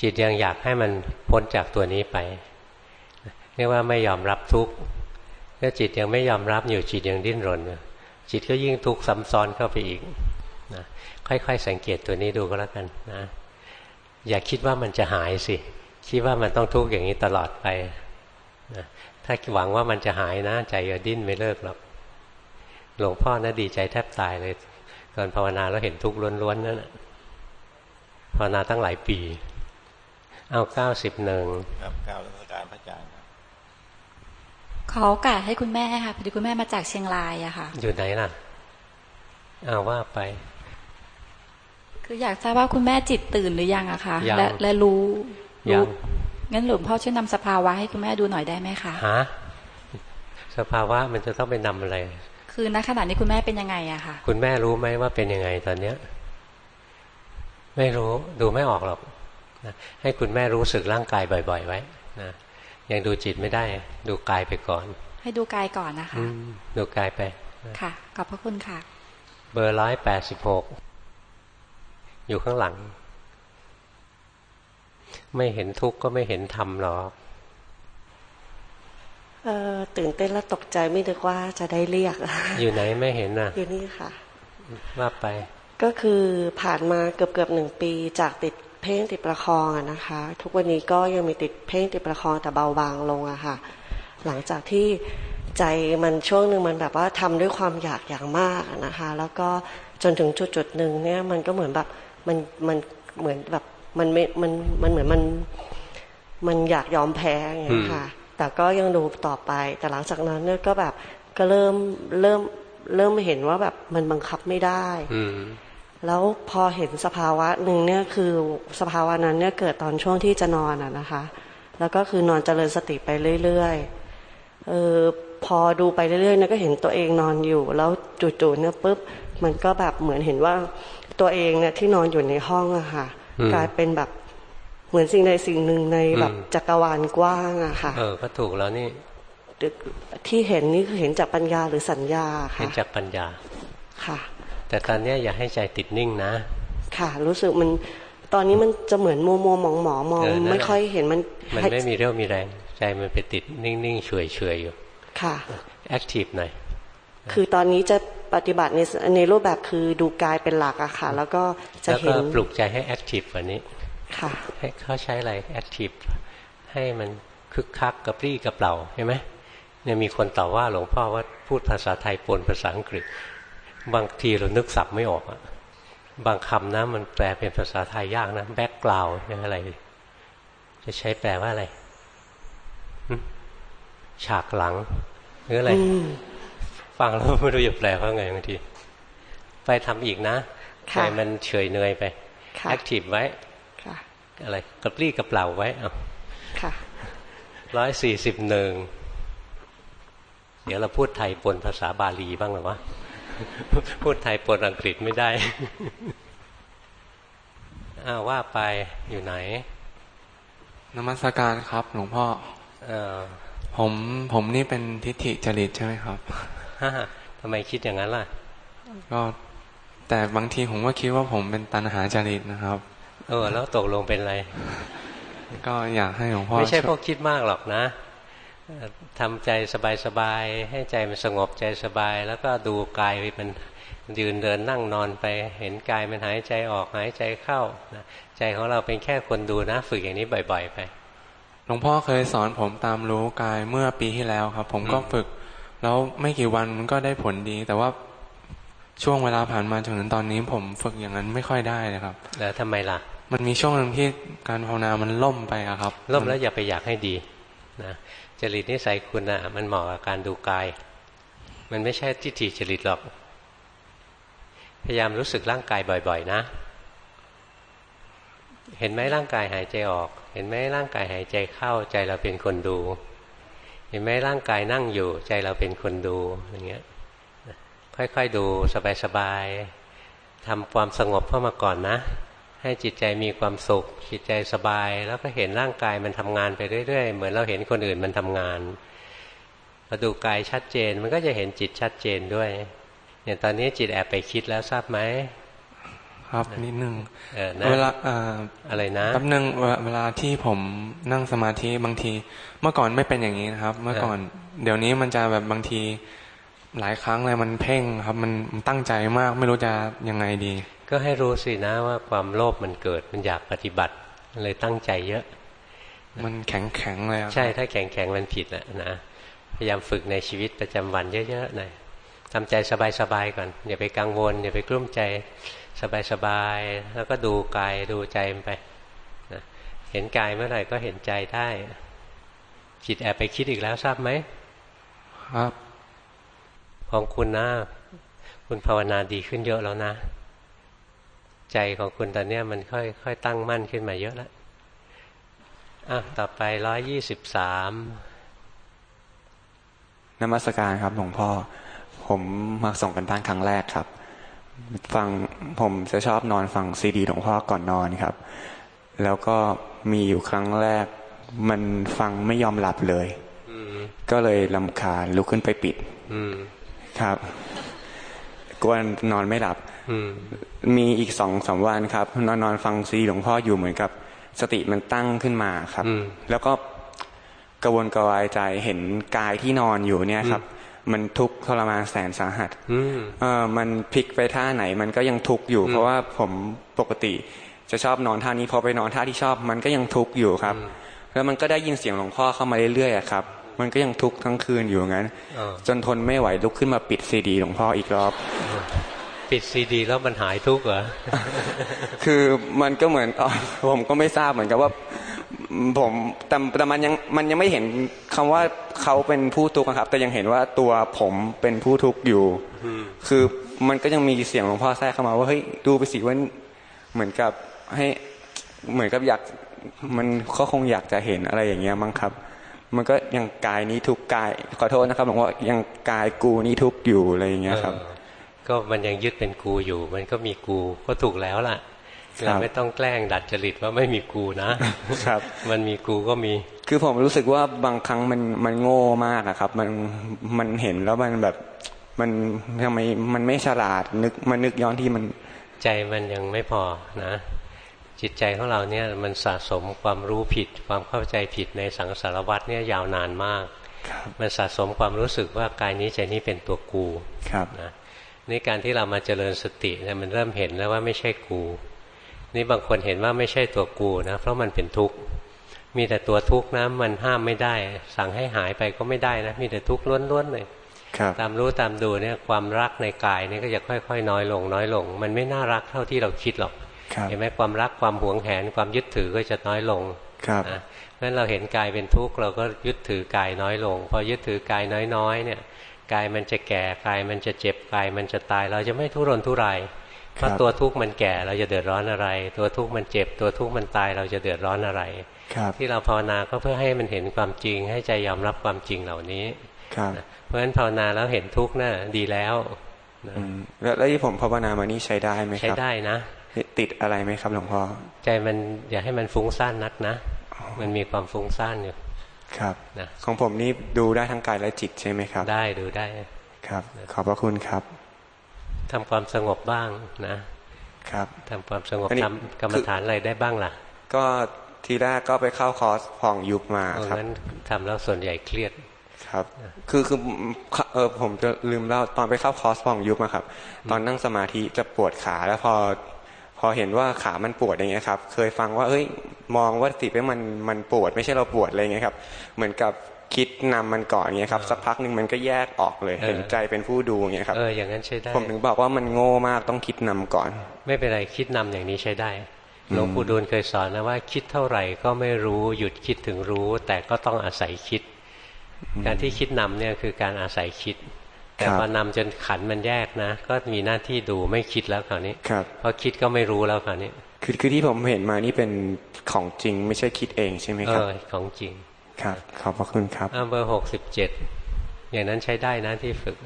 จิตยังอยากให้มันพ้นจากตัวนี้ไปเรียกว่าไม่ยอมรับทุกข์ถ้าจิตยังไม่ยอมรับอยู่จิตยังดิ้นรน จิตก็ยิ่งทุกข์ซ้ำซ้อนเข้าไปอีกนะค่อยๆ สังเกตตัวนี้ดูก็แล้วกันนะอย่าคิดว่ามันจะหายสิ คิดว่ามันต้องทุกข์อย่างนี้ตลอดไปนะถ้าหวังว่ามันจะหายนะ ใจจะดิ้นไม่เลิกหรอกหลวงพ่อนะดีใจแทบตายเลยตอนภาวนาแล้วเห็นทุกข์ล้วนๆนั่นภาวนาตั้งหลายปี เอาเก้าสิบหนึ่งครับเก้าราชการพระอาจารย์ขอโอกาสให้คุณแม่ค่ะพอดีคุณแม่มาจากเชียงรายอะค่ะ อยู่ไหนล่ะเอาว่าไป คืออยากทราบว่าคุณแม่จิตตื่นหรือยังอะคะและและรู้ รู้งั้นหลวงพ่อช่วยนำสภาวะให้คุณแม่ดูหน่อยได้ไหมคะฮะสภาวะมันจะต้องไปนำอะไร คือณขณะนี้คุณแม่เป็นยังไงอะค่ะ คุณแม่รู้ไหมว่าเป็นยังไงตอนเนี้ย ไม่รู้ดูไม่ออกหรอกนะให้คุณแม่รู้สึกร่างกายบ่อย ๆ ไว้นะยังดูจิตไม่ได้ ดูกายไปก่อน ให้ดูกายก่อนนะคะดูกายไปค่ะขอบพระคุณค่ะ เบอร์ร้อยแปดสิบหกอยู่ข้างหลัง ไม่เห็นทุกข์ก็ไม่เห็นธรรมหรอกเออตื่นเต้นและตกใจไม่นึกว่าจะได้เรียก อยู่ไหนไม่เห็นน่ะ อยู่นี่ค่ะ ว่าไป ก็คือผ่านมาเกือบเกือบหนึ่งปีจากติดเพ่งติดประคองอะนะคะ ทุกวันนี้ก็ยังมีติดเพ่งติดประคองแต่เบาบางลงอะค่ะ หลังจากที่ใจมันช่วงหนึ่งมันแบบว่าทำด้วยความอยากอย่างมากนะคะ แล้วก็จนถึงจุดจุดหนึ่งเนี่ยมันก็เหมือนแบบมันมันเหมือนแบบ มันไม่มันมันเหมือนมันมันอยากยอมแพ้อย่างเงี้ยค่ะ แต่ก็ยังดูต่อไป แต่หลังจากนั้นเนี่ยก็แบบก็เริ่มเริ่มเริ่มเห็นว่าแบบมันบังคับไม่ได้แล้วพอเห็นสภาวะหนึ่งเนี่ยคือสภาวะนั้นเนี่ยเกิดตอนช่วงที่จะนอนอะนะคะ แล้วก็คือนอนเจริญสติไปเรื่อยๆเออพอดูไปเรื่อยๆเนี่ยก็เห็นตัวเองนอนอยู่ แล้วจู่ๆเนี่ยปุ๊บมันก็แบบเหมือนเห็นว่าตัวเองเนี่ยที่นอนอยู่ในห้องอะค่ะ กลายเป็นแบบเหมือนสิ่งใดสิ่งหนึ่งในแบบจักรวาลกว้างอะค่ะ เออก็ถูกแล้วนี่ที่เห็นนี่คือเห็นจากปัญญาหรือสัญญาค่ะเห็นจากปัญญาค่ะ แต่ตอนนี้อย่าให้ใจติดนิ่งนะ ค่ะ รู้สึกมันตอนนี้มันจะเหมือนโมโมมองหมอมอง ไม่ค่อยเห็นมัน มันไม่มีเรี่ยวมีแรง ใจมันไปติดนิ่งๆเฉยเฉยอยู่ ค่ะ active หน่อยคือตอนนี้จะปฏิบัติในในรูปแบบคือดูกายเป็นหลักอะค่ะ แล้วก็จะเห็นแล้วก็ปลุกใจให้ active กว่านี้ค่ะให้เขาใช้อะไร active ให้มันคึกคักกระปรี้กระเปร่าใช่ไหมเนี่ยมีคนต่อว่าหลวงพ่อว่าพูดภาษาไทยปนภาษาอังกฤษ บางทีเรานึกศัพท์ไม่ออกอะบางคำนะมันแปลเป็นภาษาไทยยากนะ background นี่อะไร จะใช้แปลว่าอะไรฉากหลังหรืออะไร ฟังแล้วไม่รู้จะแปลว่าไงบางที ไปทำอีกนะใจมันเฉยเนยไป แอคทีฟไว้อะไรกระปรี้กระเปล่าไว้เอาร้อยสี่สิบหนึ่งเดี๋ยวเราพูดไทยปนภาษาบาลีบ้างหรือวะ พูดไทยปนอังกฤษไม่ได้อ้าวว่าไปอยู่ไหน นมัสการครับ หลวงพ่อออผมผมนี่เป็นทิฏฐิจริตใช่ไหมครับฮ่าทำไมคิดอย่างนั้นล่ะ ก็ แต่บางทีผมก็คิดว่าผมเป็นตันหาจริตนะครับ เออ แล้วตกลงเป็นอะไร ก็อยากให้หลวงพ่อไม่ใช่พวกคิดมากหรอกนะทำใจสบายๆให้ใจมันสงบใจสบาย แล้วก็ดูกายมันยืนเดินนั่งนอนไป เห็นกายมันหายใจออกหายใจเข้าใจของเราเป็นแค่คนดูนะ ฝึกอย่างนี้บ่อย ๆ ไปหลวงพ่อเคยสอนผมตามรู้กายเมื่อปีที่แล้วครับ ผมก็ฝึก แล้วไม่กี่วันมันก็ได้ผลดี แต่ว่า ช่วงเวลาผ่านมาจนถึงตอนนี้ผมฝึกอย่างนั้นไม่ค่อยได้เลยครับ แล้วทำไมล่ะ มันมีช่วงหนึ่งที่การภาวนามันล่มไปครับ ล่มแล้วอย่าไปอยากให้ดีนะจริตนิสัยคุณอะมันเหมาะกับการดูกาย มันไม่ใช่ทิฏฐิจริตหรอก พยายามรู้สึกร่างกายบ่อย ๆ นะ เห็นไหมร่างกายหายใจออก เห็นไหมร่างกายหายใจเข้าใจเราเป็นคนดู เห็นไหมร่างกายนั่งอยู่ใจเราเป็นคนดูอย่างเงี้ย ค่อยๆดูสบายๆทำความสงบเข้ามาก่อนนะ ให้จิตใจมีความสุข จิตใจสบาย แล้วก็เห็นร่างกายมันทำงานไปเรื่อยๆ เหมือนเราเห็นคนอื่นมันทำงานพอดูกายชัดเจนมันก็จะเห็นจิตชัดเจนด้วยเนี่ยตอนนี้จิตแอบไปคิดแล้วทราบไหมครับนิดนึงเวลาอะไรนะแป๊บนึงเวลาที่ผมนั่งสมาธิบางที เมื่อก่อนไม่เป็นอย่างนี้นะครับ เมื่อก่อน เดี๋ยวนี้มันจะแบบบางที หลายครั้งเลยมันเพ่งครับมันตั้งใจมากไม่รู้จะยังไงดี ก็ให้รู้สินะว่าความโลภมันเกิดมันอยากปฏิบัติเลยตั้งใจเยอะ มันแข็งแข็งเลยใช่ถ้าแข็งแข็งมันผิดนะนะพยายามฝึกในชีวิตประจำวันเยอะๆหน่อยทำใจสบายๆก่อนอย่าไปกังวล อย่าไปกลุ้มใจสบายๆแล้วก็ดูกายดูใจมันไปนะเห็นกายเมื่อไหร่ก็เห็นใจได้จิตแอบไปคิดอีกแล้วทราบไหมครับ ของคุณนะ คุณภาวนาดีขึ้นเยอะแล้วนะ ใจของคุณตอนนี้มันค่อยค่อยตั้งมั่นขึ้นมาเยอะแล้วอะต่อไปร้อยยี่สิบสามนมัสการครับหลวงพ่อ ผมมาส่งกันบ้านครั้งแรกครับ ฟังผมจะชอบนอนฟังซีดีหลวงพ่อก่อนนอนครับ แล้วก็มีอยู่ครั้งแรก มันฟังไม่ยอมหลับเลยก็เลยลำคาญลุกขึ้นไปปิด ครับกลัวนอนไม่หลับมีอีกสองสาวันครับ นอนนอนฟังซีหลวงพ่ออยู่เหมือนกับ สติมันตั้งขึ้นมาครับ แล้วก็กระวนกระวายใจเห็นกายที่นอนอยู่เนี่ยครับ มันทุกข์ทรมานแสนสาหัสเออมันพลิกไปท่าไหน มันก็ยังทุกข์อยู่ เพราะว่าผมปกติจะชอบนอนท่านี้พอไปนอนท่าที่ชอบ มันก็ยังทุกข์อยู่ครับ แล้วมันก็ได้ยินเสียงหลวงพ่อเข้ามาเรื่อยๆครับ มันก็ยังทุกข์ทั้งคืนอยู่งั้นจนทนไม่ไหวลุกขึ้นมาปิดซีดีหลวงพ่ออีกรอบ ปิดซีดี แล้วมันหายทุกข์เหรอคือมันก็เหมือนผมก็ไม่ทราบเหมือนกับว่าผมแต่แต่มันยังมันยังไม่เห็นคำว่าเขาเป็นผู้ทุกข์ครับ แต่ยังเห็นว่าตัวผมเป็นผู้ทุกข์อยู่คือมันก็ยังมีเสียงหลวงพ่อแทรกเข้ามาว่าเฮ้ยดูไปสิว่าเหมือนกับให้เหมือนกับอยากมันก็คงอยากจะเห็นอะไรอย่างเงี้ยมั้งครับ มันก็ยังกายนี้ทุกกาย ขอโทษนะครับหลวงพ่อยังกายกูนี้ทุกอยู่อะไรอย่างเงี้ยครับ ก็มันยังยึดเป็นกูอยู่ มันก็มีกูก็ถูกแล้วล่ะเราไม่ต้องแกล้งดัดจริตว่าไม่มีกูนะครับ มันมีกูก็มี คือผมรู้สึกว่าบางครั้งมันมันโง่มากอะครับ มันมันเห็นแล้วมันแบบมันทำไมมันไม่ฉลาดนึกมันนึกย้อนที่มัน ใจมันยังไม่พอนะ จิตใจของเราเนี่ยมันสะสมความรู้ผิด ความเข้าใจผิดในสังสารวัตรเนี่ยยาวนานมาก มันสะสมความรู้สึกว่ากายนี้ใจนี้เป็นตัวกูนะนี่การที่เรามาเจริญสติเนี่ยมันเริ่มเห็นแล้วว่าไม่ใช่กู นี่บางคนเห็นว่าไม่ใช่ตัวกูนะเพราะมันเป็นทุกข์มีแต่ตัวทุกข์นะมันห้ามไม่ได้ สั่งให้หายไปก็ไม่ได้นะมีแต่ทุกข์ล้วนๆเลยตามรู้ตามดูเนี่ยความรักในกายนี่ก็จะค่อย ๆ น้อยลง น้อยลง มันไม่น่ารักเท่าที่เราคิดหรอก เห็นไหมความรักความหวงแหนความยึดถือก็จะน้อยลงนะเพราะฉะนั้นเราเห็นกายเป็นทุกข์เราก็ยึดถือกายน้อยลง พอยึดถือกายน้อยๆเนี่ยกายมันจะแก่กายมันจะเจ็บกายมันจะตาย เราจะไม่ทุรนทุรายเพราะตัวทุกข์มันแก่เราจะเดือดร้อนอะไร ตัวทุกข์มันเจ็บ ตัวทุกข์มันตายเราจะเดือดร้อนอะไรที่เราภาวนาก็เพื่อให้มันเห็นความจริง ให้ใจยอมรับความจริงเหล่านี้เพราะฉะนั้นภาวนาแล้วเห็นทุกข์น่ะดีแล้วแล้วที่ผมภาวนามานี่ใช้ได้ไหมครับใช้ได้นะ ติดอะไรไหมครับหลวงพ่อใจมันอย่าให้มันฟุ้งซ่านนักนะ มันมีความฟุ้งซ่านอยู่ครับนะของผมนี่ดูได้ทั้งกายและจิตใช่ไหมครับ ได้ดูได้ครับ ขอบพระคุณครับทำความสงบบ้างนะครับทำความสงบทำกรรมฐานอะไรได้บ้างล่ะ ก็ทีแรกก็ไปเข้าคอร์สผ่องยุบมาครับงั้นทำแล้วส่วนใหญ่เครียดครับ คือคือเออผมจะลืมเล่าตอนไปเข้าคอร์สผ่องยุบมาครับ ตอนนั่งสมาธิจะปวดขาแล้วพอ พอเห็นว่าขามันปวดอย่างเงี้ยครับ เคยฟังว่าเอ้ย มองว่าสิไปมันมันปวด ไม่ใช่เราปวดอะไรเงี้ยครับ เหมือนกับคิดนำมันก่อนเงี้ยครับสักพักหนึ่งมันก็แยกออกเลยเห็นใจเป็นผู้ดูเงี้ยครับเอออย่างนั้นใช้ได้ผมถึงบอกว่ามันโง่มากต้องคิดนำก่อน ไม่เป็นไรคิดนำอย่างนี้ใช้ได้หลวงปู่ดูลเคยสอนนะว่าคิดเท่าไหร่ก็ไม่รู้หยุดคิดถึงรู้ แต่ก็ต้องอาศัยคิด การที่คิดนำเนี่ยคือการอาศัยคิด แต่พอนำจนขันมันแยกนะ ก็มีหน้าที่ดูไม่คิดแล้วคราวนี้เพราะคิดก็ไม่รู้แล้วคราวนี้ คือคือที่ผมเห็นมานี่เป็นของจริงไม่ใช่คิดเองใช่ไหมครับเออของจริงครับขอบพระคุณครับเบอร์หกสิบเจ็ดอย่างนั้นใช้ได้นะที่ฝึก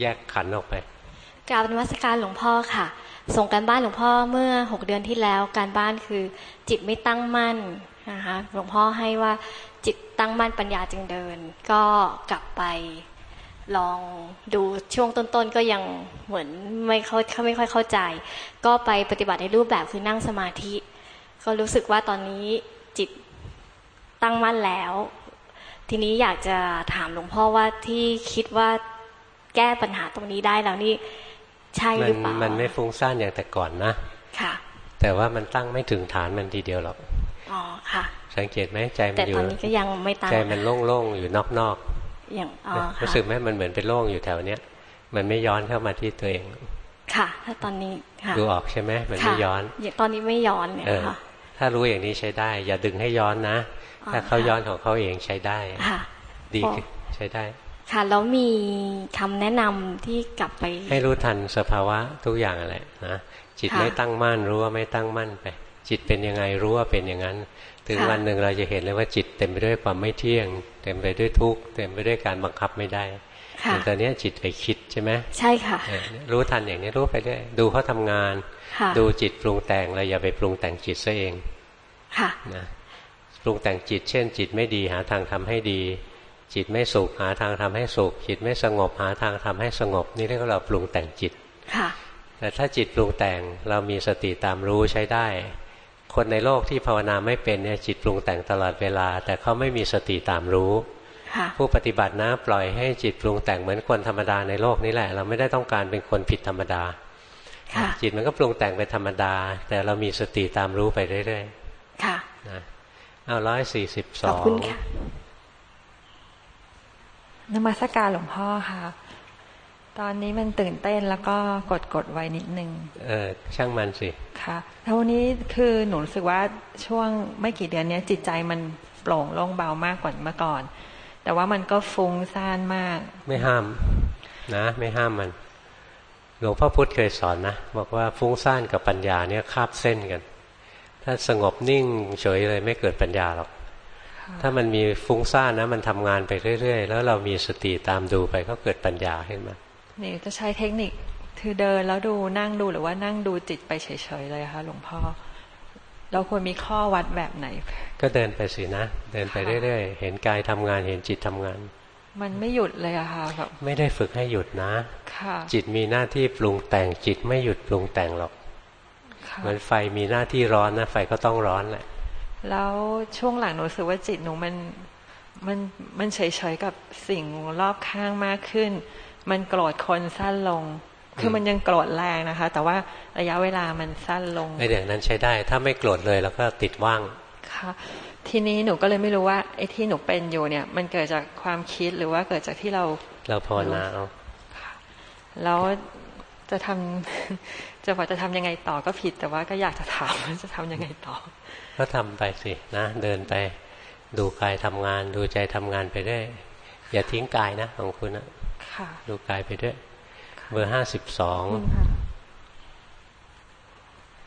แยกขันออกไปกราบนมัสการหลวงพ่อค่ะ ส่งการบ้านหลวงพ่อเมื่อหกเดือนที่แล้วการบ้านคือจิตไม่ตั้งมั่นนะคะหลวงพ่อให้ว่าจิตตั้งมั่นปัญญาจึงเดิน ก็กลับไป ลองดูช่วงต้นๆก็ยังเหมือนไม่เข้าไม่ค่อยเข้าใจ ก็ไปปฏิบัติในรูปแบบคือนั่งสมาธิ ก็รู้สึกว่าตอนนี้จิตตั้งมั่นแล้ว ทีนี้อยากจะถามหลวงพ่อว่าที่คิดว่าแก้ปัญหาตรงนี้ได้แล้วนี่ใช่หรือเปล่ามันไม่ฟุ้งซ่านอย่างแต่ก่อนนะค่ะ แต่ว่ามันตั้งไม่ถึงฐานมันทีเดียวหรอกอ๋อค่ะ สังเกตไหมใจมันอยู่แต่ตอนนี้ก็ยังไม่ตั้งใจมันโล่งๆอยู่นอกๆ อย่างอ๋อรู้สึกไหมมันเหมือนเป็นโล่งอยู่แถวเนี้ยมันไม่ย้อนเข้ามาที่ตัวเอง ค่ะ ถ้าตอนนี้ค่ะดูออกใช่ไหมมันไม่ย้อนอย่างตอนนี้ไม่ย้อนเนี่ยค่ะถ้ารู้อย่างนี้ใช้ได้ อย่าดึงให้ย้อนนะ ถ้าเขาย้อนของเขาเองใช้ได้ดีใช้ได้ ค่ะแล้วมีคำแนะนำที่กลับไป ให้รู้ทันสภาวะทุกอย่างอะไรนะจิตไม่ตั้งมั่นรู้ว่าไม่ตั้งมั่นไป จิตเป็นยังไงรู้ว่าเป็นอย่างนั้น ถึงวันหนึ่งเราจะเห็นเลยว่าจิตเต็มไปด้วยความไม่เที่ยง เต็มไปด้วยทุกข์เต็มไปด้วยการบังคับไม่ได้แต่ตอนนี้จิตไปคิดใช่ไหมใช่ค่ะ รู้ทันอย่างนี้รู้ไปด้วยดูเขาทำงาน ดูจิตปรุงแต่งเราอย่าไปปรุงแต่งจิตซะเองค่ะนะปรุงแต่งจิต เช่น จิตไม่ดีหาทางทำให้ดี จิตไม่สุขหาทางทำให้สุขจิตไม่สงบหาทางทำให้สงบ นี่เรียกว่าเราปรุงแต่งจิตแต่ถ้าจิตปรุงแต่งเรามีสติตามรู้ใช้ได้ คนในโลกที่ภาวนาไม่เป็นเนี่ยจิตปรุงแต่งตลอดเวลา แต่เขาไม่มีสติตามรู้ผู้ปฏิบัตินะปล่อยให้จิตปรุงแต่งเหมือนคนธรรมดาในโลกนี้แหละ เราไม่ได้ต้องการเป็นคนผิดธรรมดาจิตมันก็ปรุงแต่งเป็นธรรมดา แต่เรามีสติตามรู้ไปเรื่อยๆค่ะนะเอาร้อยสี่สิบสองนมัสการหลวงพ่อค่ะ ตอนนี้มันตื่นเต้นแล้วก็กดกดไว้นิดนึง เออช่างมันสิค่ะแล้ววันนี้คือหนูรู้สึกว่าช่วงไม่กี่เดือนนี้จิตใจมันโปร่งโล่งเบามากกว่าเมื่อก่อน แต่ว่ามันก็ฟุ้งซ่านมาก ไม่ห้ามนะ ไม่ห้ามมันหลวงพ่อพุธเคยสอนนะบอกว่าฟุ้งซ่านกับปัญญาเนี่ยคาบเส้นกัน ถ้าสงบนิ่งเฉยเลยไม่เกิดปัญญาหรอกถ้ามันมีฟุ้งซ่านนะ มันทำงานไปเรื่อยๆ แล้วเรามีสติตามดูไปก็เกิดปัญญาขึ้นมา นี่จะใช้เทคนิคคือเดินแล้วดูนั่งดูหรือว่านั่งดูจิตไปเฉยๆเลยคะหลวงพ่อ เราควรมีข้อวัดแบบไหน ก็เดินไปสินะ เดินไปเรื่อยๆ เห็นกายทำงานเห็นจิตทำงาน มันไม่หยุดเลยอะค่ะแบบไม่ได้ฝึกให้หยุดนะค่ะจิตมีหน้าที่ปรุงแต่งจิตไม่หยุดปรุงแต่งหรอกเหมือนไฟมีหน้าที่ร้อนนะไฟก็ต้องร้อนแหละแล้วช่วงหลังหนูรู้สึกว่าจิตหนูมันมันมันเฉยๆกับสิ่งรอบข้างมากขึ้น มันโกรธคนสั้นลง คือมันยังโกรธแรงนะคะ แต่ว่าระยะเวลามันสั้นลงไอ้เดี๋ยวนั้นใช้ได้ ถ้าไม่โกรธเลยแล้วก็ติดว่างค่ะทีนี้หนูก็เลยไม่รู้ว่าไอ้ที่หนูเป็นอยู่เนี่ย มันเกิดจากความคิดหรือว่าเกิดจากที่เราเราภาวนาเอาแล้วจะทำจะว่าจะทำยังไงต่อก็ผิด แต่ว่าก็อยากจะถามว่าจะทำยังไงต่อ ก็ทำไปสินะเดินไปดูกายทำงาน ดูใจทำงานไปด้วยอย่าทิ้งกายนะของคุณนะ ดูกายไปด้วย เบอร์ห้าสิบสอง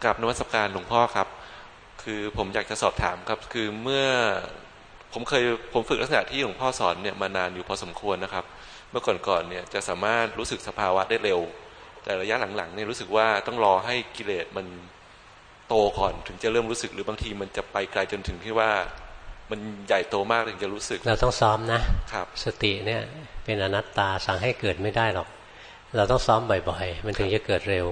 กับนวัตการหลวงพ่อครับ คือผมอยากจะสอบถามครับ คือเมื่อผมเคยผมฝึกลักษณะที่หลวงพ่อสอนเนี่ยมานานอยู่พอสมควรนะครับ เมื่อก่อนๆเนี่ยจะสามารถรู้สึกสภาวะได้เร็ว แต่ระยะหลังๆเนี่ยรู้สึกว่าต้องรอให้กิเลสมันโตก่อนถึงจะเริ่มรู้สึกหรือบางทีมันจะไปไกลจนถึงที่ว่า มันใหญ่โตมากถึงจะรู้สึก เราต้องซ้อมนะครับ สติเนี่ยเป็นอนัตตาสั่งให้เกิดไม่ได้หรอก เราต้องซ้อมบ่อยๆ มันถึงจะเกิดเร็ว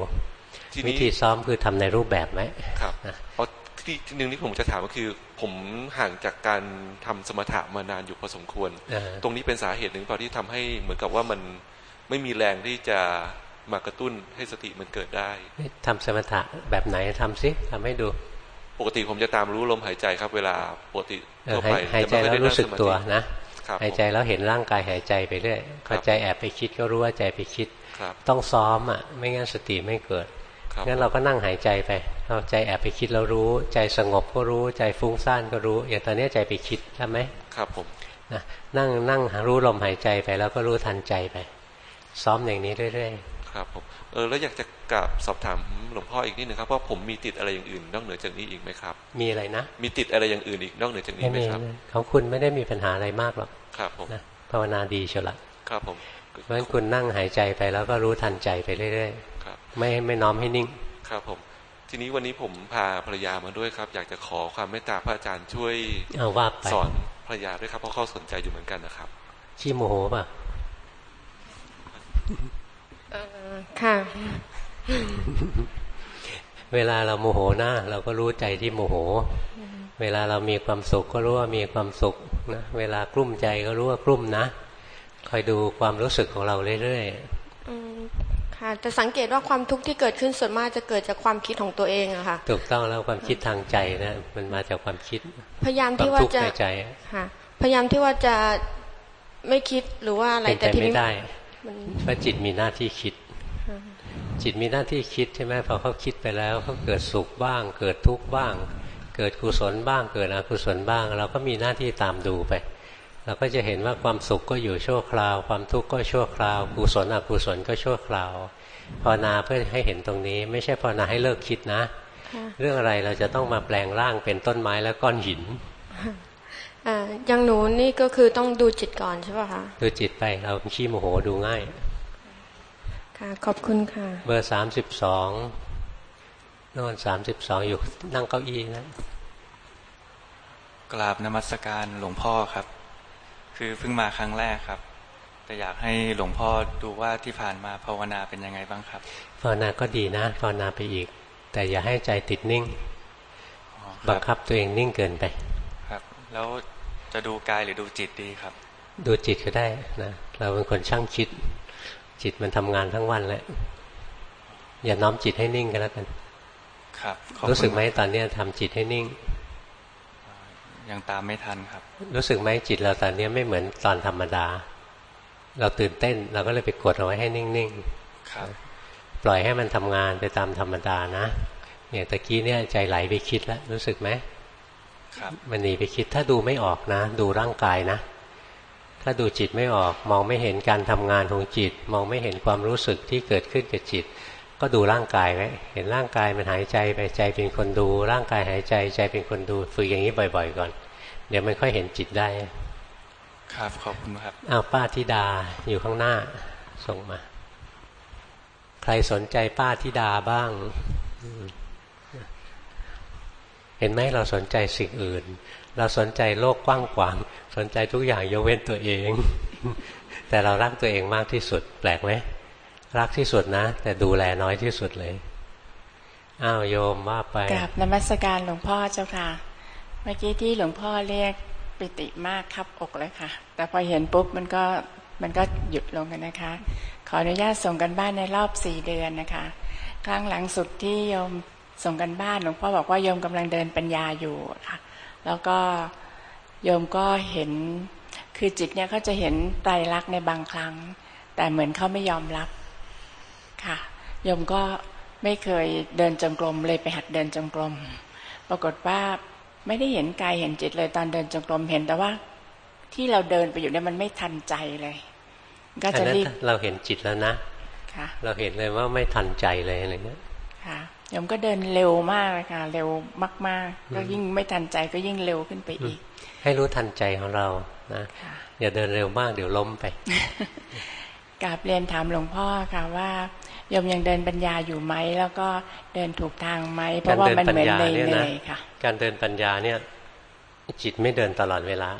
วิธีซ้อมคือทำในรูปแบบไหมครับเพราะที่หนึ่งที่ผมจะถามก็คือ ผมห่างจากการทำสมถะมานานอยู่พอสมควร ตรงนี้เป็นสาเหตุหนึ่งเปล่าที่ทำให้เหมือนกับว่ามันไม่มีแรงที่จะมากระตุ้นให้สติมันเกิดได้ทำสมถะแบบไหนทำซิทำให้ดู ปกติผมจะตามรู้ลมหายใจครับ เวลาปกติตัวไปหายใจแล้วรู้สึกตัวนะหายใจแล้วเห็นร่างกายหายใจไปเรื่อยพอใจแอบไปคิดก็รู้ว่าใจไปคิด ต้องซ้อมอะ ไม่งั้นสติไม่เกิดงั้นเราก็นั่งหายใจไปเราใจแอบไปคิดเรารู้ ใจสงบก็รู้ใจฟุ้งซ่านก็รู้ อย่างตอนนี้ใจไปคิดใช่ไหมครับผมนะนั่งนั่งรู้ลมหายใจไปแล้วก็รู้ทันใจไป ซ้อมอย่างนี้เรื่อยๆครับผม เออแล้วอยากจะกลับสอบถามหลวงพ่ออีกนิดนึงครับว่าผมมีติดอะไรอย่างอื่น นอกเหนือจากนี้อีกไหมครับ มีอะไรนะมีติดอะไรอย่างอื่นอีกนอกเหนือจากนี้ไหมครับของคุณไม่ได้มีปัญหาอะไรมากหรอกครับผมนะภาวนาดีเชียวละครับผมเพราะฉะนั้นคุณนั่งหายใจไปแล้วก็รู้ทันใจไปเรื่อยๆไม่ไม่น้อมให้นิ่งครับผม ทีนี้วันนี้ผมพาภรรยามาด้วยครับ อยากจะขอความเมตตาพระอาจารย์ช่วยเอาว่าสอนภรรยาด้วยครับเพราะเขาสนใจอยู่เหมือนกันนะครับชี้โมโหป่ะ ค่ะ เวลาเราโมโหหน้า เราก็รู้ใจที่โมโห เวลาเรามีความสุขก็รู้ว่ามีความสุขนะเวลากลุ้มใจก็รู้ว่ากลุ้มนะคอยดูความรู้สึกของเราเรื่อยๆค่ะแต่สังเกตว่าความทุกข์ที่เกิดขึ้นส่วนมากจะเกิดจากความคิดของตัวเองอะค่ะ ถูกต้องแล้วความคิดทางใจนะมันมาจากความคิด พยายามที่ว่าจะค่ะ พยายามที่ว่าจะไม่คิดหรือว่าอะไรแต่ทีนี้ไม่ได้ เพราะจิตมีหน้าที่คิด จิตมีหน้าที่คิดใช่ไหมพอเขาคิดไปแล้วเขาเกิดสุขบ้าง เกิดทุกข์บ้าง เกิดกุศลบ้าง เกิดอกุศลบ้าง เราก็มีหน้าที่ตามดูไป เราก็จะเห็นว่าความสุขก็อยู่ชั่วคราว ความทุกข์ก็ชั่วคราว กุศลอกุศลก็ชั่วคราวภาวนาเพื่อให้เห็นตรงนี้ ไม่ใช่ภาวนาให้เลิกคิดนะ เรื่องอะไรเราจะต้องมาแปลงร่างเป็นต้นไม้และก้อนหิน อย่างหนูนี่ก็คือต้องดูจิตก่อนใช่ป่ะคะดูจิตไปเราขี้โมโหดูง่าย ค่ะขอบคุณค่ะ เบอร์สามสิบสองนอนสามสิบสองอยู่นั่งเก้าอี้นะกราบนมัสการหลวงพ่อครับ คือเพิ่งมาครั้งแรกครับ แต่อยากให้หลวงพ่อดูว่าที่ผ่านมาภาวนาเป็นยังไงบ้างครับภาวนาก็ดีนะภาวนาไปอีก แต่อย่าให้ใจติดนิ่ง บังคับตัวเองนิ่งเกินไปแล้ว จะดูกายหรือดูจิตดีครับ ดูจิตก็ได้นะเราเป็นคนช่างคิด จิตมันทำงานทั้งวันแหละอย่าน้อมจิตให้นิ่งกันแล้วกัน ครับรู้สึกไหมตอนนี้ทำจิตให้นิ่ง ยังตามไม่ทันครับ รู้สึกไหมจิตเราตอนนี้ไม่เหมือนตอนธรรมดา เราตื่นเต้น เราก็เลยไปกดเอาไว้ให้นิ่งๆครับ ปล่อยให้มันทำงานไปตามธรรมดานะอย่างตะกี้เนี่ยใจไหลไปคิดแล้วรู้สึกไหม มันหนีไปคิดถ้าดูไม่ออกนะ ดูร่างกายนะ ถ้าดูจิตไม่ออกมองไม่เห็นการทำงานของจิต มองไม่เห็นความรู้สึกที่เกิดขึ้นกับจิต ก็ดูร่างกายไว้เห็นร่างกายมันหายใจไปใจเป็นคนดู ร่างกายหายใจใจเป็นคนดูฝึกอย่างนี้บ่อย ๆ ก่อน เดี๋ยวมันค่อยเห็นจิตได้ ครับขอบคุณครับอ้าวป้าธิดาอยู่ข้างหน้าส่งมา ใครสนใจป้าธิดาบ้าง เห็นไหมเราสนใจสิ่งอื่น เราสนใจโลกกว้างขวางสนใจทุกอย่างยกเว้นตัวเอง แต่เรารักตัวเองมากที่สุด แปลกไหมรักที่สุดนะ แต่ดูแลน้อยที่สุดเลยอ้าวโยมว่าไปกราบนมัสการหลวงพ่อเจ้าค่ะ เมื่อกี้ที่หลวงพ่อเรียกปิติมากครับอกเลยค่ะ แต่พอเห็นปุ๊บมันก็มันก็หยุดลงกันนะคะ ขออนุญาตส่งกันบ้านในรอบสี่เดือนนะคะ ครั้งหลังสุดที่โยม ส่งกันบ้านหลวงพ่อบอกว่าโยมกำลังเดินปัญญาอยู่ค่ะ แล้วก็โยมก็เห็นคือจิตเนี่ยเขาจะเห็นไตรลักษณ์ในบางครั้ง แต่เหมือนเขาไม่ยอมรับค่ะโยมก็ไม่เคยเดินจงกรมเลยไปหัดเดินจงกรม ปรากฏว่าไม่ได้เห็นกายเห็นจิตเลยตอนเดินจงกรมเห็นแต่ว่าที่เราเดินไปอยู่เนี่ยมันไม่ทันใจเลย ก็จะรีบเราเห็นจิตแล้วนะค่ะเราเห็นเลยว่าไม่ทันใจเลยอะไรเงี้ยค่ะ โยมก็เดินเร็วมากเลยค่ะ เร็วมาก ๆ ก็ยิ่งไม่ทันใจก็ยิ่งเร็วขึ้นไปอีก ให้รู้ทันใจของเรานะอย่าเดินเร็วมากเดี๋ยวล้มไปกราบเรียนถามหลวงพ่อค่ะว่าโยมยังเดินปัญญาอยู่ไหมแล้วก็เดินถูกทางไหมเพราะว่ามันเหมือนเนยค่ะ การเดินปัญญาเนี่ย จิตไม่เดินตลอดเวลา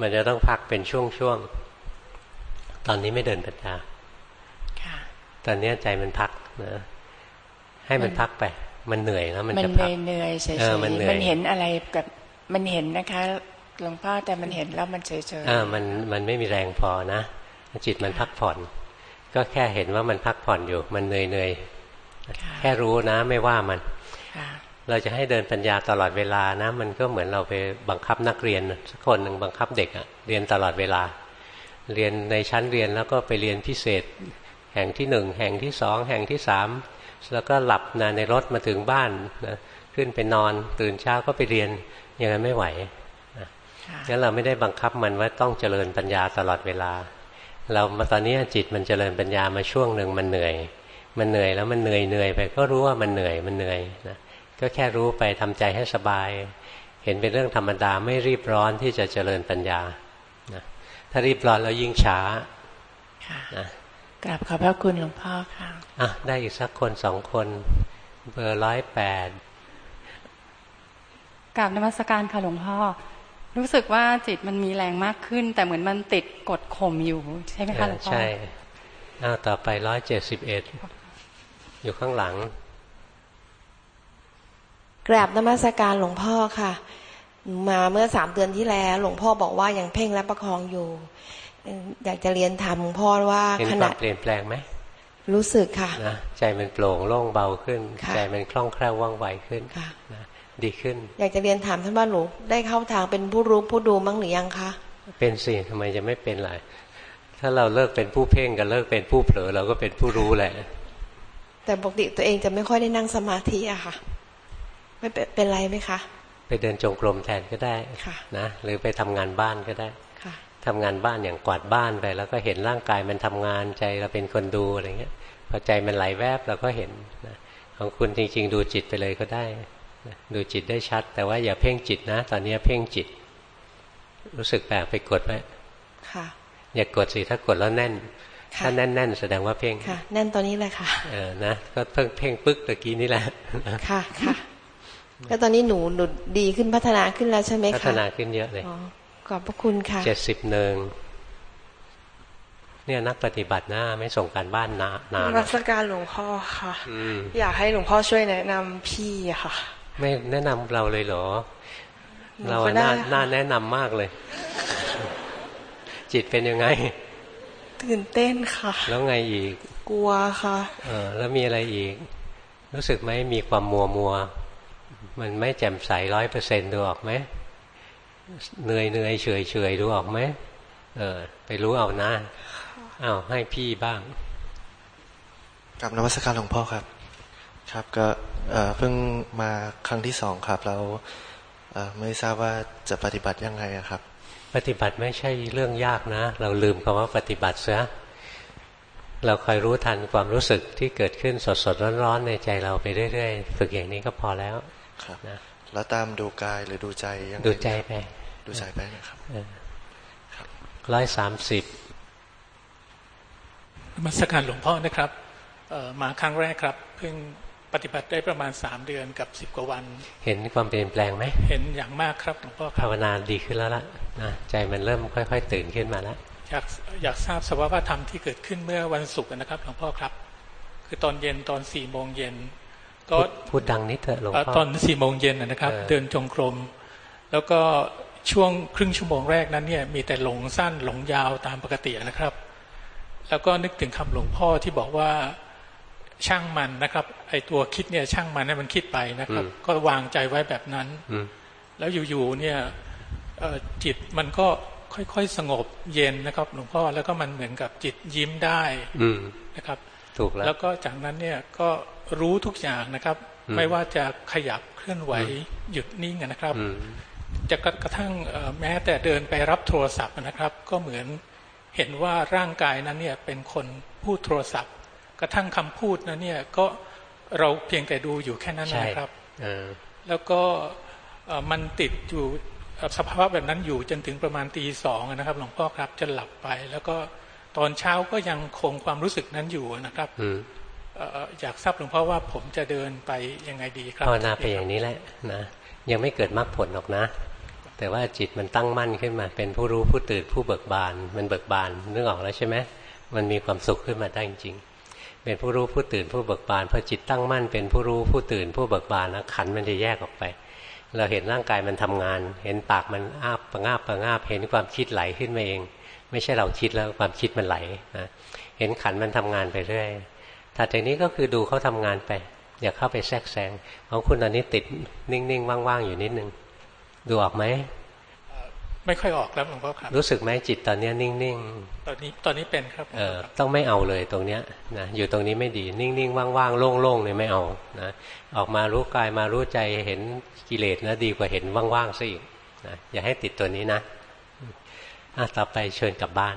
มันจะต้องพักเป็นช่วงๆตอนนี้ไม่เดินปัญญาตอนนี้ใจมันพักนะ ให้มันพักไป มันเหนื่อยแล้วมันจะพักเหนื่อยเฉยๆมันเห็นอะไรกับมันเห็นนะคะหลวงพ่อแต่มันเห็นแล้วมันเฉยๆอ่ามันมันไม่มีแรงพอนะจิตมันพักผ่อน ก็แค่เห็นว่ามันพักผ่อนอยู่ มันเหนื่อยเหนื่อยแค่รู้นะ ไม่ว่ามันเราจะให้เดินปัญญาตลอดเวลานะ มันก็เหมือนเราไปบังคับนักเรียนสักคนหนึ่งบังคับเด็กอะเรียนตลอดเวลา เรียนในชั้นเรียนแล้วก็ไปเรียนพิเศษ แห่งที่หนึ่งแห่งที่สองแห่งที่สาม แล้วก็หลับนะในรถมาถึงบ้านนะขึ้นไปนอนตื่นเช้าก็ไปเรียนอย่างนั้นไม่ไหวนะงั้นเราไม่ได้บังคับมันว่าต้องเจริญปัญญาตลอดเวลา เรามาตอนนี้จิตมันเจริญปัญญามาช่วงหนึ่งมันเหนื่อย มันเหนื่อยแล้วมันเหนื่อยเหนื่อยไปก็รู้ว่ามันเหนื่อยมันเหนื่อยนะก็แค่รู้ไปทำใจให้สบาย เห็นเป็นเรื่องธรรมดาไม่รีบร้อนที่จะเจริญปัญญานะถ้ารีบร้อนแล้วยิ่งช้าค่ะนะ กราบขอบพระคุณหลวงพ่อค่ะ อะ ได้อีกสักคนสองคน เบอร์ร้อยแปดกราบนมัสการค่ะหลวงพ่อ รู้สึกว่าจิตมันมีแรงมากขึ้น แต่เหมือนมันติดกดข่มอยู่ ใช่ไหมคะหลวงพ่อ ใช่อ้าวต่อไปร้อยเจ็ดสิบเอ็ดอยู่ข้างหลัง กราบนมัสการหลวงพ่อค่ะ มาเมื่อสามเดือนที่แล้ว หลวงพ่อบอกว่ายังเพ่งและประคองอยู่ อยากจะเรียนถามหลวงพ่อว่าขณะเปลี่ยนแปลงไหมรู้สึกค่ะนะใจมันโปร่งโล่งเบาขึ้น ใจมันคล่องแคล่วว่องไวขึ้นค่ะนะดีขึ้น อยากจะเรียนถามท่านว่าหนูได้เข้าทางเป็นผู้รู้ผู้ดูมั้งหรือยังคะเป็นสิทำไมจะไม่เป็นล่ะถ้าเราเลิกเป็นผู้เพ่งกับเลิกเป็นผู้เผลอเราก็เป็นผู้รู้แหละ แต่ปกติตัวเองจะไม่ค่อยได้นั่งสมาธิอะค่ะ ไม่เป็นไรไหมคะ ไปเดินจงกรมแทนก็ได้นะหรือไปทำงานบ้านก็ได้ ทำงานบ้านอย่างกวาดบ้านไป แล้วก็เห็นร่างกายมันทำงานใจเราเป็นคนดูอะไรเงี้ยพอใจมันไหลแวบเราก็เห็นนะของคุณจริง ๆ ดูจิตไปเลยก็ได้ดูจิตได้ชัด แต่ว่าอย่าเพ่งจิตนะ ตอนนี้เพ่งจิต รู้สึกแปลกไปกดไว้อย่ากดสิถ้ากดแล้วแน่น ถ้าแน่นแน่นแสดงว่าเพ่งค่ะ แน่นตอนนี้เลยค่ะเออนะก็เพิ่งเพ่งปึ๊กตะกี้นี่แหละค่ะค่ะแล้วตอนนี้หนูหนูดีขึ้นพัฒนาขึ้นแล้วใช่ไหมคะพัฒนาขึ้นเยอะเลย ขอบพระคุณค่ะเจ็ดสิบหนึ่งเนี่ยนักปฏิบัติหน้าไม่ส่งการบ้านนานานรัศการหลวงพ่อค่ะอยากให้หลวงพ่อช่วยแนะนำพี่ค่ะ ไม่แนะนำเราเลยเหรอ เราหน้าหน้าแนะนำมากเลย จิตเป็นยังไง ตื่นเต้นค่ะ แล้วไงอีก กลัวค่ะ เออ แล้วมีอะไรอีก รู้สึกไหมมีความมัวมัว มันไม่แจ่มใสร้อยเปอร์เซ็นต์ดูออกไหม เหนื่อยเหนื่อยเฉยเฉยดูออกไหมเออ ไปรู้เอานะอ้าวให้พี่บ้างกับนวัตการหลวงพ่อครับ ครับก็เพิ่งมาครั้งที่สองครับ แล้วไม่ทราบว่าจะปฏิบัติยังไงครับ ปฏิบัติไม่ใช่เรื่องยากนะ เราลืมคำว่าปฏิบัติเสียเราคอยรู้ทันความรู้สึกที่เกิดขึ้นสดสดร้อนๆในใจเราไปเรื่อยๆฝึกอย่างนี้ก็พอแล้วครับนะ แล้วตามดูกายหรือดูใจยังไงดูใจไป ดูใจไปนะครับร้อยสามสิบมาสการหลวงพ่อนะครับมาครั้งแรกครับเพิ่งปฏิบัติได้ประมาณสามเดือนกับสิบกว่าวัน เห็นความเปลี่ยนแปลงไหมเห็นอย่างมากครับหลวงพ่อภาวนาดีขึ้นแล้วล่ะนะใจมันเริ่มค่อย ๆ ตื่นขึ้นมาแล้วอยากอยากทราบสภาวะธรรมที่เกิดขึ้นเมื่อวันศุกร์นะครับหลวงพ่อครับ คือตอนเย็นตอนสี่โมงเย็น ก็พูดดังนิดเถอะหลวงพ่อตอนสี่โมงเย็นนะครับ เดินจงกรม แล้วก็ช่วงครึ่งชั่วโมงแรกนั้นเนี่ยมีแต่หลงสั้นหลงยาวตามปกตินะครับ แล้วก็นึกถึงคำหลวงพ่อที่บอกว่าช่างมันนะครับ ไอตัวคิดเนี่ยช่างมันให้มันคิดไปนะครับ ก็วางใจไว้แบบนั้นแล้วอยู่ๆเนี่ยจิตมันก็ค่อยๆสงบเย็นนะครับ หลวงพ่อแล้วก็มันเหมือนกับจิตยิ้มได้นะครับ ถูกแล้วแล้วก็จากนั้นเนี่ยก็รู้ทุกอย่างนะครับ ไม่ว่าจะขยับเคลื่อนไหวหยุดนิ่งนะครับจะกระทั่งแม้แต่เดินไปรับโทรศัพท์นะครับ ก็เหมือนเห็นว่าร่างกายนั้นเนี่ยเป็นคนพูดโทรศัพท์ กระทั่งคำพูดนะเนี่ยก็เราเพียงแต่ดูอยู่แค่นั้นนะครับแล้วก็มันติดอยู่สภาวะแบบนั้นอยู่จนถึงประมาณตีสองนะครับหลวงพ่อครับจะหลับไปแล้วก็ ตอนเช้าก็ยังคงความรู้สึกนั้นอยู่นะครับอยากทราบหลวงพ่อว่าผมจะเดินไปยังไงดีครับภาวนาไปอย่างนี้แหละนะยังไม่เกิดมรรคผลหรอกนะ แต่ว่าจิตมันตั้งมั่นขึ้นมา เป็นผู้รู้ผู้ตื่นผู้เบิกบาน มันเบิกบานนึกออกแล้วใช่ไหมมันมีความสุขขึ้นมาได้จริงเป็นผู้รู้ผู้ตื่นผู้เบิกบานพอจิตตั้งมั่นเป็นผู้รู้ผู้ตื่นผู้เบิกบานแล้วขันมันจะแยกออกไป เราเห็นร่างกายมันทำงาน เห็นปากมันอ้าประงาบประงาบเห็นความคิดไหลขึ้นมาเอง ไม่ใช่เราคิดแล้วความคิดมันไหลนะเห็นขันมันทำงานไปเรื่อยถัดจากนี้ก็คือดูเขาทำงานไป อย่าเข้าไปแทรกแซงของคุณตอนนี้ติดนิ่งๆว่างๆอยู่นิดนึง ดูออกไหมไม่ค่อยออกแล้วหลวงพ่อครับ รู้สึกไหมจิตตอนนี้นิ่งๆ ตอนนี้ตอนนี้เป็นครับเออต้องไม่เอาเลยตรงเนี้ยนะอยู่ตรงนี้ไม่ดีนิ่งๆว่างๆโล่งๆเนี่ยไม่เอานะออกมารู้กายมารู้ใจเห็นกิเลสนะดีกว่าเห็นว่างๆซะอีกนะอย่าให้ติดตัวนี้นะ อะต่อไปเชิญกลับบ้าน